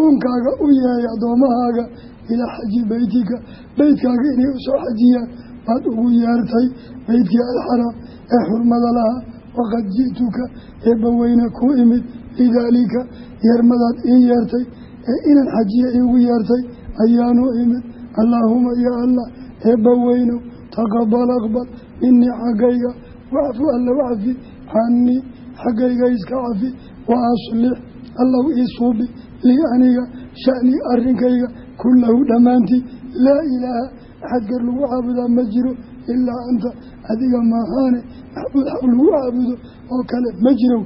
A: uunkaaga u yeehay addoommahaaga ilaa xaji beytika beytkaaga inay u soo xajiyaan baad ugu yeertay beydkii alxaraam ee xurmada lahaa. Waqad ji'tuka eebba weyne ku imid lidaalika yeermadaad ii yeertay ee inaan xajiya iigu yeertay ayaanu imid. Allaahuma ya allah eebba weynow taqabal aqbal minii xaggayga wacfu alla wacfi canii xaggayga iska cafi wa aslix allow ii suubi lii aniga sha'nii arrinkayga kullahu dhammaantii laa ilaaha axad gar lagu caabudaa ma jiro ilaa anta adiga maahaane maxbuud xaq lagu caabudo oo kale ma jiro.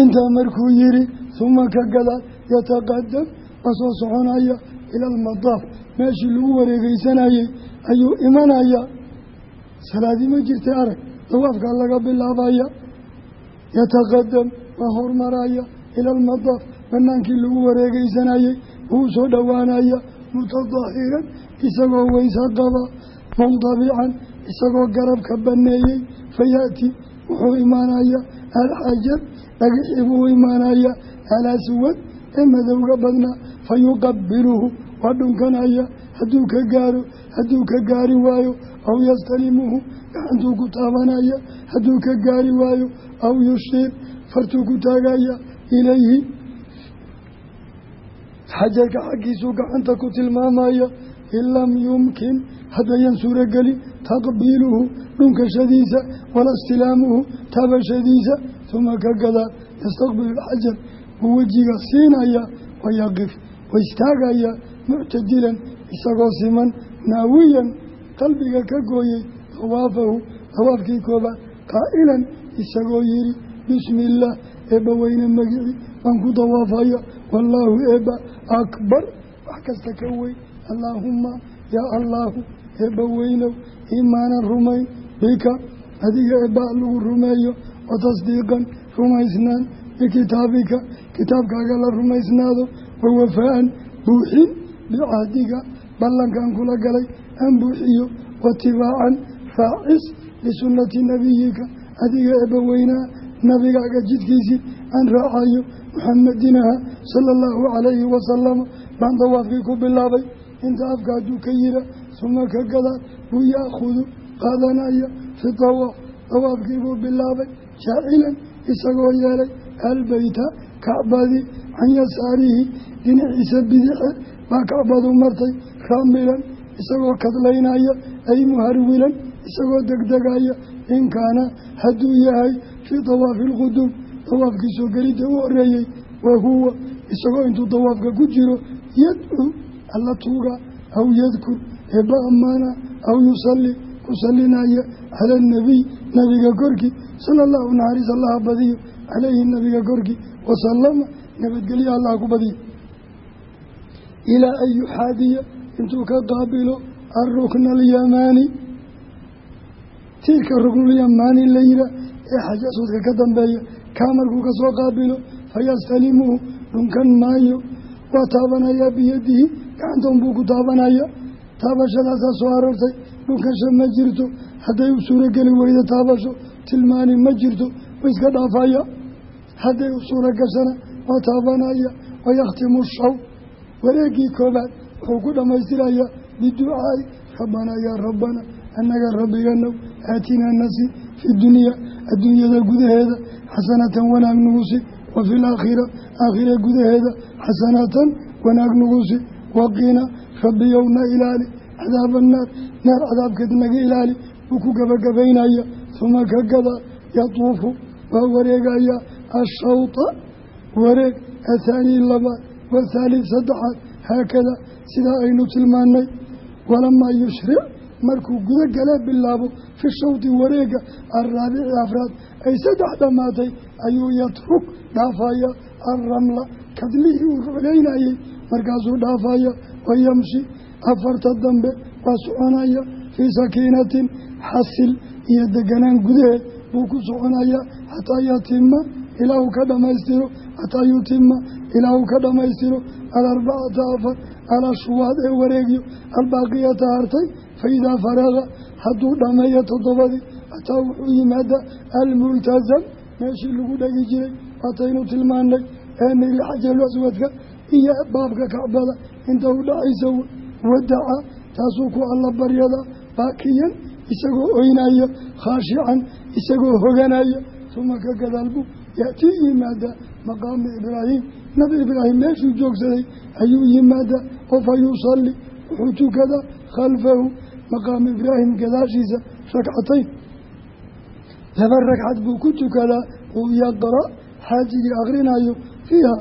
A: Intaa markuu yihi huma ka gadaal yataqadam waa soo soconaya ila almadaaf meeshii lagu wareegeysanayey ayuu imanayaa salaadii ma jirtay arag dawaafkaa laga bilaabaya yataqadam waa hormaraya ila almadaaf banaankii lagu wareegeysanayey wuu soo dhowaanaya mutadahiran isagoo weysa qaba mundabican isagoo garabka baneeyey fayaati wuxuu imaanaya alxajar dhagixii buu imaanaya alaswad ee madowga badnaa fa yuqabiluhu waa dhunkanaya hadduu ka gaaro hadduu ka gaari waayo aw yastalimuhu gacantuu ku taabanaya hadduu ka gaari waayo aw yushiir fartuu ku taagaya ilayhi. Xajarka xaggiisuu gacanta ku tilmaamaya in lam yumkin haddayan suurogelin taqbiiluhu dhunkashadiisa wala istilaamuhu taabashadiisa uma ka gadaa yastaqbilu alxajar. Wuu wejiga siinaya wayaqif waistaagaya muctadilan isagoo siman naawiyan qalbiga ka gooyey dawaafahu dawaafkii koobaad qaa'ilan isagoo yihi bismi illaah eebba weyne magici waan ku dawaafaya wallaahu eebba akbar. Wax kasta ka weyn allaahumma yaa allaahu eebba weynow iimaanan rumayn bika adiga eebba lagu rumeeyo wa tasdiiqan rumaysnaan bikitaabika kitaabkaaga la rumaysnaado wa wafaa-an buuxin bicahdiga ballankan kula galay aan buuxiyo watibaacan raacis lisunnati nabiyika adiga eebba weynaa nabigaaga jidkiisii aan raacayo muxamadinaha sala allahu calayhi wasalama baan dawaafkii ku bilaabay inta afka hadduu ka yira suma ka gadaa buu yaakhudu qaadanaya fi dawaaf dawaafkii buu bilaabay jaacilan isagoo yeelay albeyta kacbadii can yasaarihi dhinaciisa bidixe baa kacbadu martay raamilan isagoo kadlaynaya ay muharwilan isagoo degdegaya in kaana hadduu yahay fii dawaafi alquduum dawaafkii soo gelidda u horeeyey wa huwa isagoo intuu dawaafka ku jiro yadcuu alla tuuga aw yadkur eebba ammaana aw yusalli ku sallinaya cala anabiy nabiga korkii sala allahu naxariis allaha badiyo caleyhi nabiga korkii wasalama nabadgelya allaha ku badiyo. Ilaa an yuxaadiya intuu ka qaabilo alrukna alyamaani tiirka ruknulyamaani la yihaa ee xajasuudka ka dambeeya kaa markuu ka soo qaabilo fayastalimuhu dhunkan maayo. Waa taabanayaa biyadihi gacantan buu ku taabanaya. Taabashadaasaa soo aroortay dhunkasha ma jirto. Hadday u suurogeli weydo taabasho tilmaani ma jirto wa iska dhaafaya. Hadday u suuro gashana waa taabanaya. Wayakhtimu shaw wareegii koobaad wuxuu ku dhammaystirayaa biducaai rabbanaa yaa rabbana annaga rabbiganow aatinaa nasi fi dunyaa adduunyada gudaheeda xasanatan wanaag nugusi wa fi laakhira aakhira gudaheeda xasanatan wanaag nugusi waqiina rabbiyowna ilaali cadaaba annaar naar cadaabkeed naga ilaali wuu ku gabagabaynaya uma ka gada yatuufu waa wareegaya ashawta wareeg athaanii labaad wathaalid saddexaad haakada sidaa aynu tilmaanay walamaa yushric markuu gudo galee bilaabo fi shawti wareega alraabici afraad. Ay saddex dhammaatay ayuu yatruk dhaafaya alramla kadlihii uu ruclaynayey markaasuu dhaafaya. Wayamshi afarta dambe waa soconaya. Fii sakiinatin xasil iyo deganaan gudaheed buu ku soconayaa xataa yatima ilaa uu ka dhammaystiro xataa yutima ilaa uu ka dhammaystiro alarbacata afar alashwaad ee wareegyo. Albaaqiyata hartay fa idaa faraqa hadduu dhammeeyo toddobadii xataa wuxuu yimaada almultasam meeshii lagu dhegi jiray waataynu tilmaanay ee niri xajaru aswadka iyo baabka kacbada inta u dhacaysa wadaca taasuu ku alla baryada baakiyan isagoo oynaya khaashican isagoo hoganaya uma ka gadaalbu yaatii yimaada maqaama ibraahim nabi ibraahim meeshuu joogsaday ayuu yimaada oo fa wuxuu tukadaa khalfahu maqaama ibraahim gadaashiisa ragcatayn laba ragcad buu ku tukadaa uu yaqra' xaajigii akhrinayo fiiha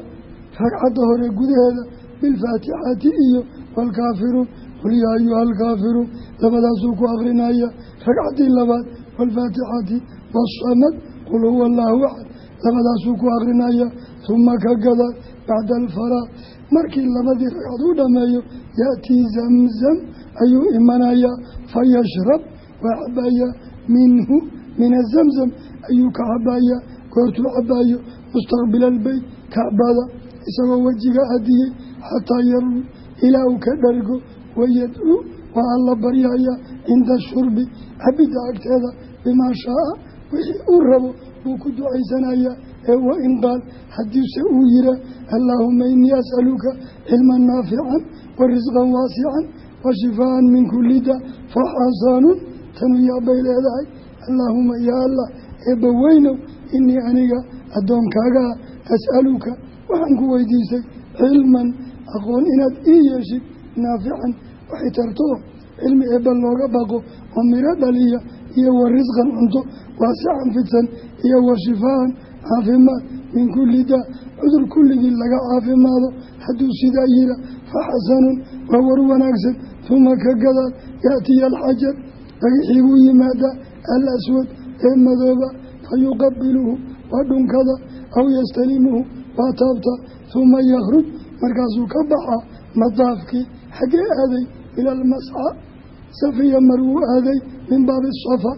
A: ragcadda hore gudaheeda bilfaatixati iyo waalkaafiruun qul yaa ayuha alkaafiruun labadaasuu ku akrinaya ragcaddii labaad waalfaatixati waasamad qul huwa allaahu axad labadaasuu ku akrinaya huma ka gadaal bacda alfaraaq markii labadii ragcad u dhammeeyo yaatii zamzam ayuu imanayaa fayashrab waa cabayaa minhu min azamzam ayuu ka cabayaa goortuu cabaayo mustaqbila albeyt kacbada isagoo wejiga adiyey xataa yaruu ilaa uu ka dhargo wayadcuu waa alla baryaya cinda shurbi cabidda agteeda bimaa shaaa wixii uu rabo buu ku ducaysanayaa ee wain qaal haddiise uu yihaa allaahuma inii as'aluka cilman naafican wa risqan waasican wa shifaaan min kulli da faxasanun tanu yaabay leedahay allaahuma yaa allah eebba weynow inii aniga addoonkaagaa as'aluka waxaan ku weydiisay cilman aqoon inaad ii yeeshid naafican waxay tartoo cilmi eebba looga baqo oo miro dhaliya iyo wa risqan cunto waasican fidsan iyo wa shifaan caafimaad min kulli daa cudur kulligii laga caafimaado hadduu sidaa yira fa xasanun waa war wanaagsan uma ka gadaal yaatiya alxajar dhagixii buu yimaadaa al aswad ee madooba fa yuqabiluhu waa dhunkada aw yastalimuhu waa taabta uma yakhruj markaasuu ka baxaa madaafkii xaggee aaday ila almasca safiya mar wuu aaday min baabi safa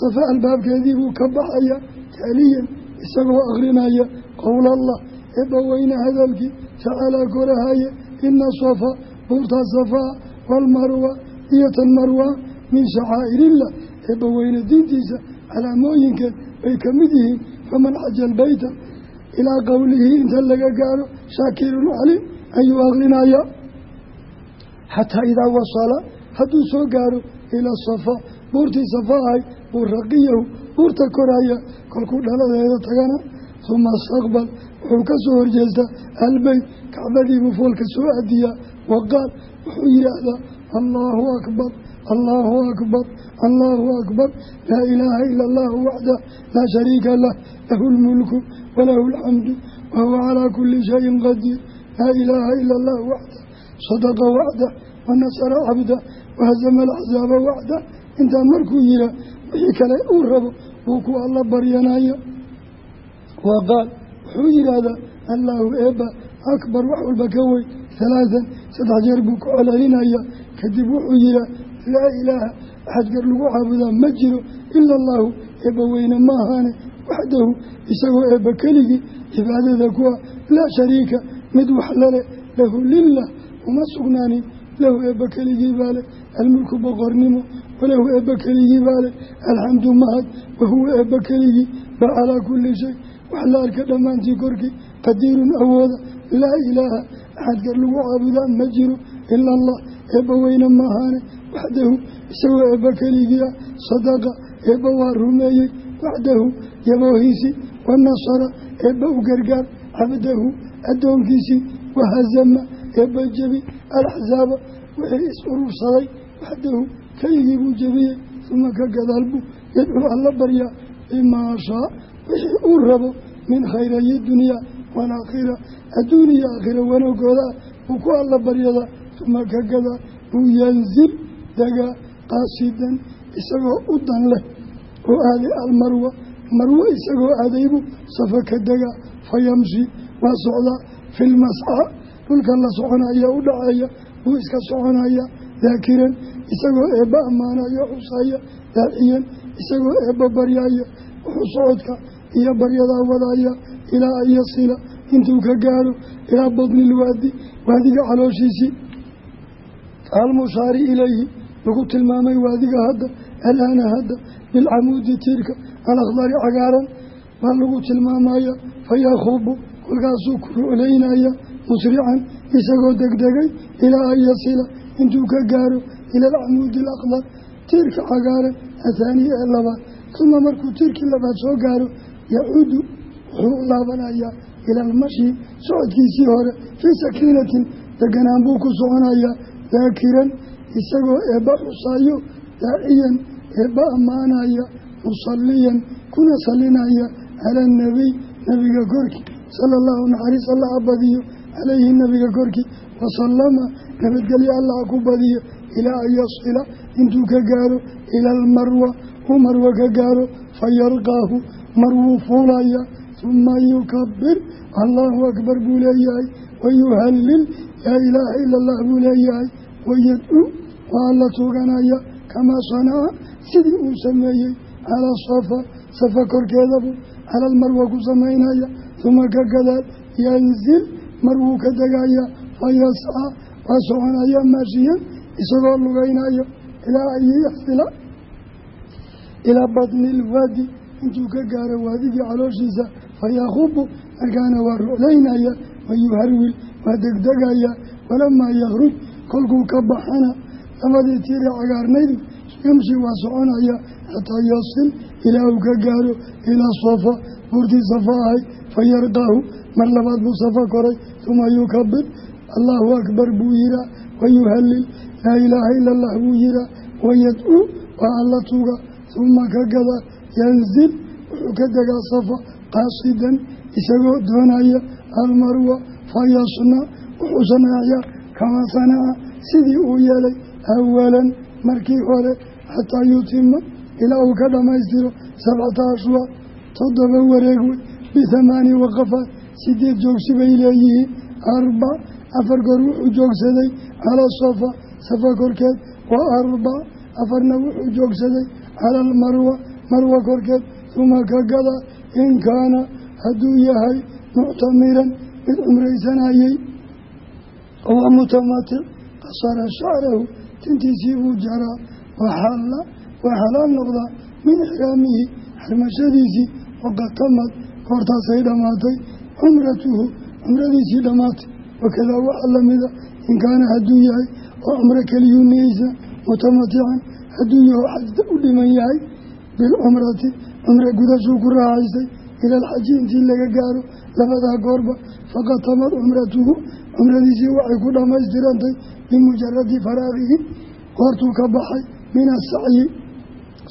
A: safa albaabkeedii buu ka baxaya taaliyan isagoo akrinaya qowl allah eebbaweyne hadalkii tacaalaa korahaye ina safa buurta safaa waalmarwa iyo tan marwa min shacaa'iriillah eebbaweyne diintiisa calaamooyinkeed bay ka mid yihiin faman xaja albeyta ilaa qowlihii inta laga gaaro shaakirun calim ayuu akrinaya xataa idaa wasala hadduu soo gaaro ilaa safa buurtii safa ahay buu raqiyahu buurta koraya kolkuu dhaladeeda tagana uma istaqbal wuxuu ka soo horjeestaa albeyt kacbadiibuu foolka soo adiyaa waqaal wuxuu yidhaahdaa allaahu akbar allaahu akbar allaahu akbar laa ilaaha ila allahu waxdah laa shariika lah lahu lmulku walahu alxamdu wahuwa calaa kuli shayin qadiir laa ilaaha ila allahu waxdah sadaqa waxdah wanasara cabda wahazama alaxsaaba waxdah intaa markuu yihaa wixii kale uu rabo wuu ku alla baryanaya waa qaal wuxuu yidhaahdaa allaahu eebba akbar wax walba ka wey halaahan saddex jeer buu ku celcelinaya kadib wuxuu yihaa laa ilaaha axad gar lagu caabudaa ma jiro ila allaahu eebba weyne ma ahaane waxdahu isagoo eebba keligii cibaadada kuwa laa shariika mid wax lale lahu lilah uma sugnaanin lahu eebba keligii baale almulku boqornimo walahu eebba keligii baale alxamdu mahad wahuwa eebba keligii ba calaa kulli shay wax la arka dhammaantii korkii qadiirun awooda laa ilaaha axad gar lagu caabudaa ma jiro ila allah eebba weyne maahaane waxdahu isagoo eebba keligiia sadaqa eebba waa rumeeyey. Waxdahu yaboohiisii wanasara eebba u gargaar. Cabdahu addoonkiisii wahazama eebba jebi alaxsaaba wixii is urursaday. Waxdahu keligii buu jebiyey uma ka gadaal buu yadcuu alla baryaa. Bimaa shaa wixii uu rabo min khayrayi dunyaa waalaakhira adduun iyo aakhira wanaagooda uu ku alla baryadaa uma ka gadaa uu yanzil degaa qaasidan isagoo u dan leh oo aaday almarwa marwo isagoo aadaybu safa ka degaa fa yamshi waa socdaa filmasca dhulka la soconaya u dhaceeya wuu iska soconaya daakiran isagoo eebba ammaanaya xusaya daaciyan isagoo eebba baryaaya wuxuu socodka iyo baryadaa wadaya ilaa an yasila intuu ka gaaro ilaa badni ilwaadi waadiga calooshiisii almushaari ilayhi lagu tilmaamay waadiga hadda alaana hadda bilcamuudi tiirka alakhdari cagaaran baa lagu tilmaamaya fayakubu kolkaasuu ku ruclaynaya musrican isagoo degdegay ilaa an yasila intuu ka gaaro ila alcamuudi alakhdar tiirka cagaaran athaani ee labaad uma markuu tiirkii labaad soo gaaro yacuudu wuxuu u laabanayaa ila almashi socodkiisii hore fii sakiinatin deganaan buu ku soconayaa daakiran isagoo eebba xusaayo daaciyan eebba ammaanaya musaliyan kuna salinaya cala anabiy nabiga korkii sala allahu naxariis allaha badiyo calayhi nabiga korkii wasalama nabadgelyo allaha ku badiyo ilaa an yasila intuu ka gaaro ila almarwa uu marwa ka gaaro fayarqaahu marwuu fuulaya uma yukabir allahu akbar buu leeyahay wayuhallil laa ilaaha ila allah buu leeyahay wayadcuu waa la tuganaya kamaa sanaca sidii uu sameeyey calaa safa safa korkeedabu cala almarwa ku samaynaya uma ka gadaal yanzil marwuu ka degaya fayascaa waa soconaya maashiyan isagoo lugaynaya ilaa an yasila ilaa batni ilwaadi intuu ka gaaro waadigii calooshiisa fayakubu markaana waa ruclaynaya wayuharwil waa degdegaya walamaa yakruj kolkuu ka baxana labadii tiiri cagaarnaydu yamshi waa soconaya xataa yasil ilaa uu ka gaaro ilaa safa buurtii safa ahay fayarqaahu mar labaad buu safa koray uma yukabir allahu akbar buu yihaa wayuhalil laa ilaaha ila allah buu yihaa wayadcuu waa alla tuga uma ka gada yanzil wuxuu ka degaa safa qaasidan isagoo doonaya almarwa fayasna wuxuu sameeyaa kamaa sanaca sidii uu yeelay awalan markii hore xataa yutima ilaa uu ka dhammaystiro sabcata ashwa toddoba wareeg wey bithamaani waqafaat sideed joogsi bay leeyihiin arbac afar goor wuxuu joogsaday calaa safa safa korkeed wa arbac afarna wuxuu joogsaday cala marwa korkeed uma ka gada in kaana hadduu yahay muctamiran mid cumraysanayey owa mutamatic qasara shacrahu tintiisii buu jaraa waxalla waa xalaal noqdaa min ixraamihi xarmashadiisii waqad tamad goortaasay dhammaatay cumratuhu cumradiisii dhammaatay wakadaa waxaa lamida in kaana hadduu yahay oo cumro keliyuu niyeysa mutamatican hadduu yaho xajda u dhiman yahay bilcumrati cumre gudashuu ku raaxaysay ila alxaji intii laga gaaro labadaa goorba faqad tamad cumratuhu cumradiisii waxay ku dhammaystirantay bimujaradi faraaqihi goortuu ka baxay min asacyi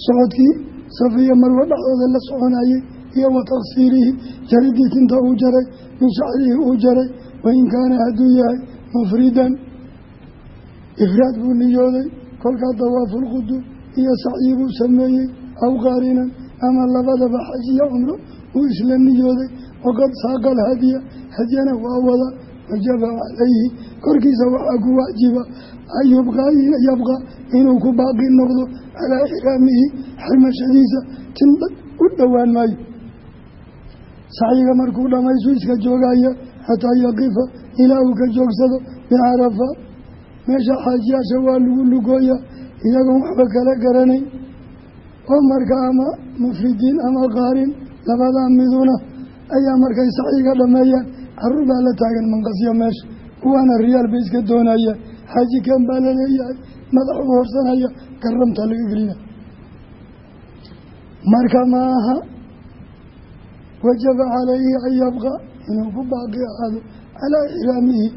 A: socodkii safiya marwa dhexdooda la soconayey iyo wa taksiirihi jaridii tinta uu jaray min shacrihi uu jaray wain kaana hadduu yahay mufridan. Ifraad buu niyooday kolkaa dawaafulquduum iyo sacyi sameeyey aw qaarinan ama labadaba xajiya cumro uu isla niyooday waqad saaqal hadiya hadyana waa wada wajaba calayhi korkiisa waxaa ku waajiba an yabqa inuu ku baaqi noqdo calaa ixraamihi xarmashadiisa tin u dhowaan maayo. Sacyiga markuu dhammaysu iska joogaya xataa yaqifa ilaa uu ka joogsado bicarafa meesha xaajiyaasha waa lagu lugooya iyagoon waxba kala garanayn oo marka ama mufridiin ama qaarin labadaa miduna ayaa markay sacyiga dhammeeyaan carruur baa la taagan manqasya meesha kuwaana riyaal bay iska doonayaan xaaji kan baa la leeyahay madax u horsanaya garamtaa laga gelina. Marka maaha wajaba calayhi an yabqa inuu ku baaqi ahaado calaa ixraamihi.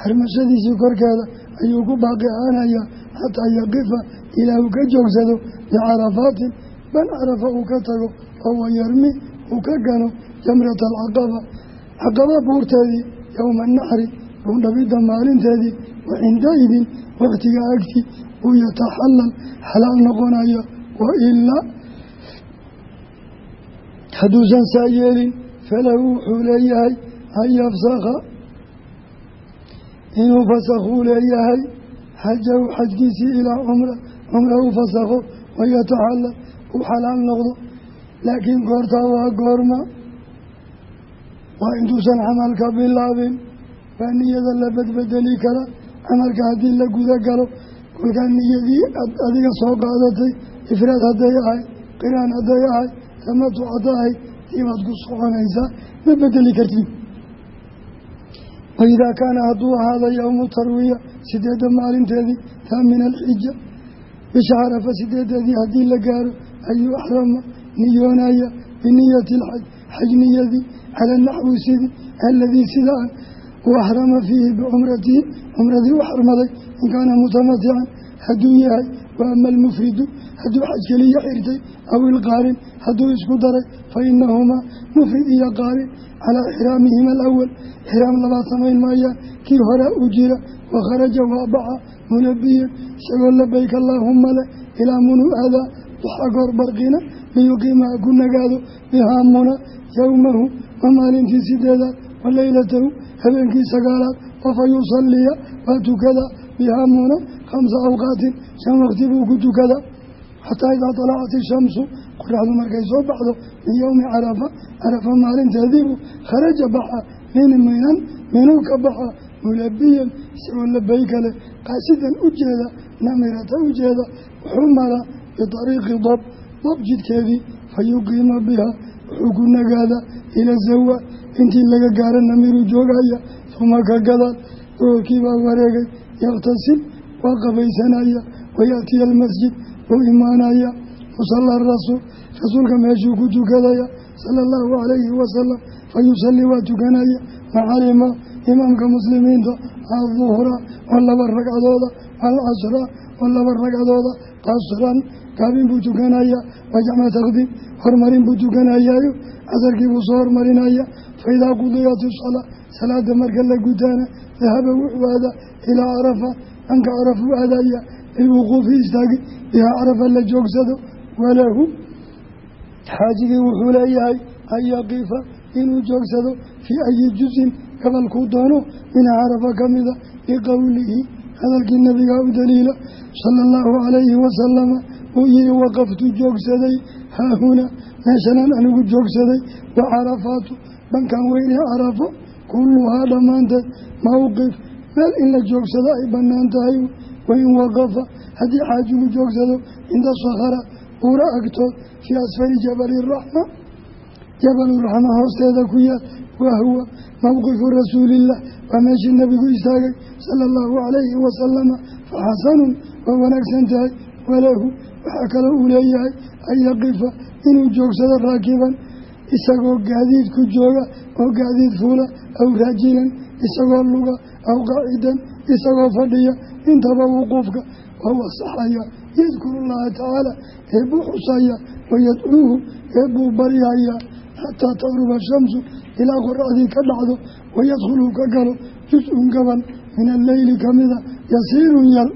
A: Xarmashadiisii korkeeda ayuu ku baaqi ahaanayaa xataa yaqifa ilaa uu ka joogsado bicarafaatin ban carafa uu ka tago oo wayarmi uu ka gano jamrata alcaqaba caqaba buurteedii yowma naxri buundhabidda maalinteedii wa cindaidin wakhtiga agti uu yataxallal xalaal noqonaya wa ilaa hadduusan saa yeelin falahu wuxuu leeyahay an inuu fasakhuu leeyahay xajahu xajkiisii ilaa cumra cumra u fasakho wayataxallal uu xalaal noqdo. Laakiin goortaa waa goorma. Waa intuusan camalka bilaabin. Baa niyada la badbedeli kara. Camalka haddii la guda galo kolkaa niyadii aad adiga soo qaadatay ifraad hadday ahay qiraan hadday ahay tamatuc hadday ahay tiibaad ku soconaysaa ma bedeli kartid waidaa kaana hadduu ahaada tarwiya sideedda maalinteedii taamina alxija bisha carafa sideedeedii haddii la gaaro ayuu axrama niyoonaya biniyati alxaj xaj niyadii cala naxwi sidii aladii sidaan uu axrama fiihi bicumratihi cumradii u xarmaday in kaana mutamatican hadduu yahay wa ama almufridu hadduu xaj keliya xirtay aw ilqaarin hadduu isku daray fa inahumaa mufrid iyo qaarin calaa ixraamihima alawal ixraam labaad samayn maayaan kii horaa u jira wakharaja waa baxa munabiyan isagoo labayk allaahuma leh ilaa munu aadaa waxaa goor barqina liyuqiimaa ku nagaado bihaa muna yowmahu wa maalintii sideedaad wa leylatahu habeenkii sagaalaad oo fa yusaliya waa tukada bihaa muna khamsa awqaatin shan waqti buu ku tukadaa xataa idaa talacat ishamsu qoraxdu markay soo baxdo min yowmi carafa carafa maalinteediibuu kharaja baxa min minan minuu ka qaasidan u jeeda namirata u jeeda wuxuu maraa biariiqi dab dab jidkeedii fa yuqiima biha wuxuu ku nagaadaa ila zawa intii laga gaara namiruu joogaya uma ka gadaal doorkiibaa wareegay yakhtasil waa qabaysanaya wayaatiya almasjid uu imaanaya musala rasuul rasuulka meeshuu ku tukadaya sala allahu calayhi wasalam fa yusalli waa tukanaya macalima imaamka muslimiinta aduhra oo laba ragcadooda alcasra oo laba ragcadooda qasran gaabin buu tukanaya wajacma taqdiim horumarin buu tukanayaayo casarkii buu soo hormarinaya faidaa qudiyat isalaa salaada marka la gutaana dahaba wuxuu aadaa ilaa carafa dhanka carafuu aadaya lilwuquufi istaagi bihaa carafa la joogsado walahu xaajigii wuxuu leeyahay an yaqifa inuu joogsado fii ayi juzin gabalkuu doono min carafa ka mida liqowlihi hadalkii nabigaa u daliila sala allahu calayhi wasalama uu yihi waqaftu joogsaday haahuna meeshanaan anigu joogsaday wa carafaatu dhankan weynee carafo kulluhaa dhammaanteed mowqif meel in la joogsado ay bannaan tahay wain waqafa haddii xaajigu joogsado cinda sakhara buura agtood fii asfali jabali raxma jabaluraxma hoosteeda ku yaal wahuwa mowqifu rasuuliillah waa meeshii nabigu istaagay sala allahu calayhi wasalama faxasanun waa wanaagsan tahay. Walahu waxaa kaloo uu leeyahay an yaqifa inuu joogsado raakiban isagoo gaadiid ku jooga oo gaadiid fuula aw raajilan isagoo luga aw qaacidan isagoo fadhiya intaba wuquufka waa wasaxaya yadkuru llaha tacaala eebbuu xusaya wayadcuuhu eebbuu baryaya xataa taqruba shamsu ilaa qoraxdii ka dhacdo wayadkhuluu ka galo jus-un gabal min alleyli kamida yasiirun yal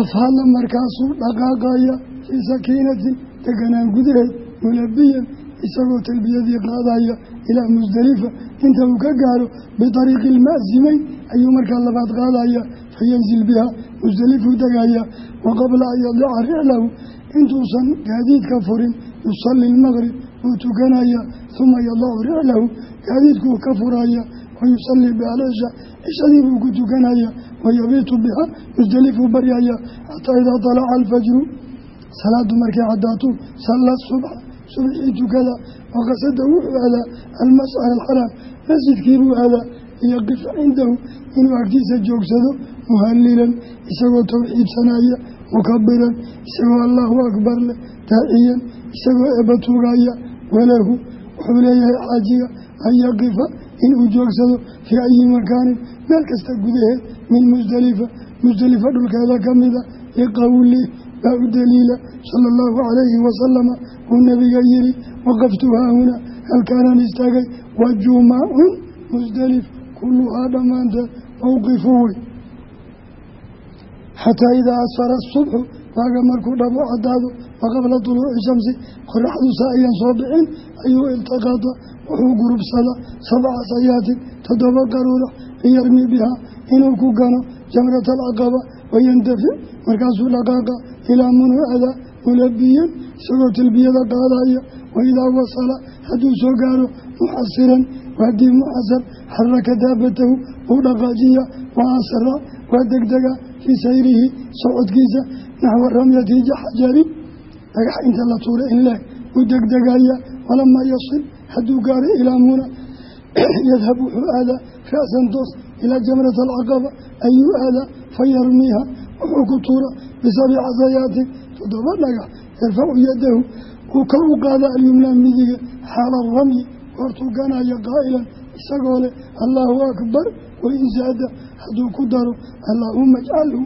A: afhadla markaasuu dhaqaaqaya fii sakiinatin deganaan gudaheed mulabiyan isagoo talbiyadii qaadaya ilaa musdalifa inta uu ka gaaro biariiqi ilma'simeyn ayuu markaa labaad qaadaya fayanzil biha musdelifuu degaya wa qabla an yadica riclahu intuusan gaadiidka furin yusalli lmaqrib wuu tukanaya uma yadacu riclahu gaadiidkuu ka furaya wayusallii bialcisha cishadii buu ku tukanaya wayabiitu biha musdelifuu baryaya xataa idaa talaca alfajru salaadu markay cadaatuu salla subxa subxii tukada waqasada wuxuu aadaa almascar alxaraam masjidkiibuu aadaa yaqif cindahu inuu agtiisa joogsado muhalilan isagoo towxiidsanaya mukabiran isagoo allahu akbar leh daaciyan isagoo eebba tuugaya walahu wuxuu leeyahay xaajiga an yaqifa inuu joogsado fii ayi makaanin meel kasta gudaheed min musdalifa musdalifa dhulkeeda ka mida liqowlih baa u daliila sala allahu calayhi wasalama uu nabiga yihi waqaftu haahuna halkaanaan istaagay wa jumacun musdalif kulluhaa dhammaanteed mowqifu wey xataa idaa asfara asubxu waaga markuu dhabo cadaado wa qabla duluuci shamsi qoraxdu saa ayaan soo bixin ayuu iltaqada wuxuu gurubsada sabca sayaatin toddoba qaruura liyarmi bihaa inuu ku gano jamrata alcaqaba wayandafic markaasuu dhaqaaqa ilaa munuucada mulabiyan isagoo talbiyada qaadaya waidaa wasala hadduu soo gaaro muxasiran waadii muxasar xaraka daabatahu uu dhaqaajiya wa asra waa degdega fii sayrihi socodkiisa naxwa ramyati xajarin dhagax inta la tuura in leeg u degdegaya walamaa yasil hadduu gaaro ilaa muna [clears throat] yadhab wuxuu aadaa ra'san toos ilaa jamrata alcaqaba ayuu aadaa fayarmiiha wuxuu ku tuura bisabi casayaatin toddoba dhagax yarfacu yadahu uu ka u qaada alyumnaa midiga xaala ramyi goortuu ganaya qaa'ilan isagoo leh allaahu akbar wain saada hadduu ku daro allaahuma ajcalhu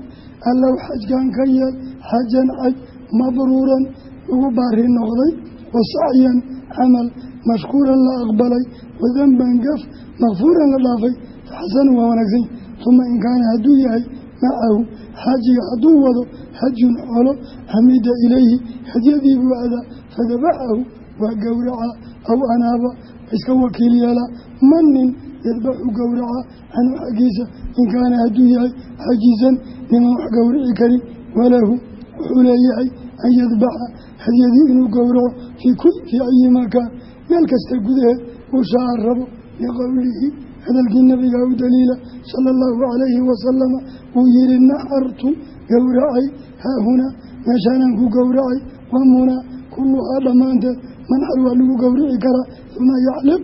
A: allow xajkan ka yeel xajan xaj mabruuran lagu baari noqday wa sacyan camal mashkuuran la aqbalay wadanban gaf makfuuran la dhaafay faxasanu waa wanaagsan uma in kaana hadduu yahay macahu xaajiga hadduu wado hajun xoolo xamida ilayhi hadyadii buu adaa fadabaxahu waa gowraca aw anaaba iska wakiil yeelaa manin yadbaxu gowraca canhu xaggiisa in kaana yahay xajisan niman wax gowrici karin walahu wuxuu leeyahay an yadbaxa hadyadii inuu gowraco fii fii ayi makaan meel kasta gudaheed uu shaa rabo liqowlihi hadalkii nabiga u daliila sala allahu calayhi wasalama uu yihi naxartu gowracay haahunaa meeshaanaan ku gowracay wamunaa kulluhaa dhammaanteed manxar waa lagu gowrici karaa uma yaclam.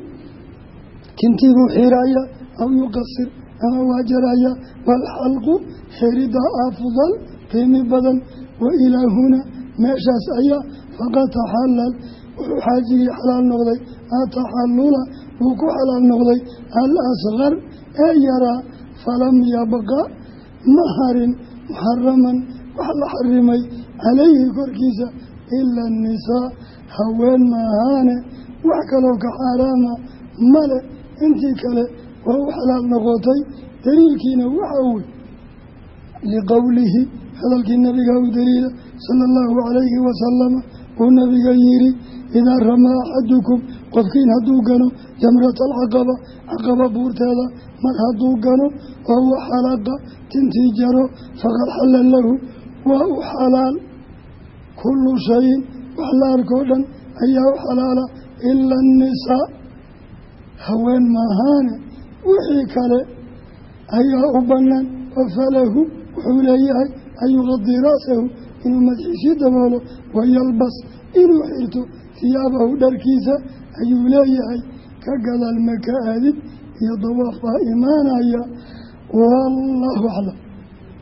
A: Tintiibuu xiiraya aw yuqasir ama waa jaraya waalxalqu xiridaa afdal qiimi badan wa ilaa hunaa meeshaas ayaa faqad taxalal wuxuu xaajigii xalaal noqday ataxallula wuu ku xalaal noqday al asqar ee yaraa falam yabqa ma harin muxaraman wax la xarimay calayhi korkiisa ila annisaa haween maahaane wax kaloo ka xaaraama male intii kale waa u xalaal noqotay daliilkiina waxa liqowlihi hadalkii nabiga u daliila sala allahu calayhi wasalama uu nabiga yidhi idaa ramaa axadukum qofkiin hadduu gano jamrata alcaqaba caqaba buurteeda mar hadduu gano oo u xalaqa tintii jaro faqad xalla lahu waa u xalaal kullu shayin wax la arkoo dhan ayaa u xalaala ila annisaa. Haween maahaane wixii kale ayaa u bannaan oo falahu wuxuu leeyahay an yuqadii ra'sahu inuu madaxiisii daboolo wayalbas inuu xirto hiyaabahu dharkiisa ayuu leeyahay ka gadaal maka aadid iyo dawaaf imaanaya wallaahu aclam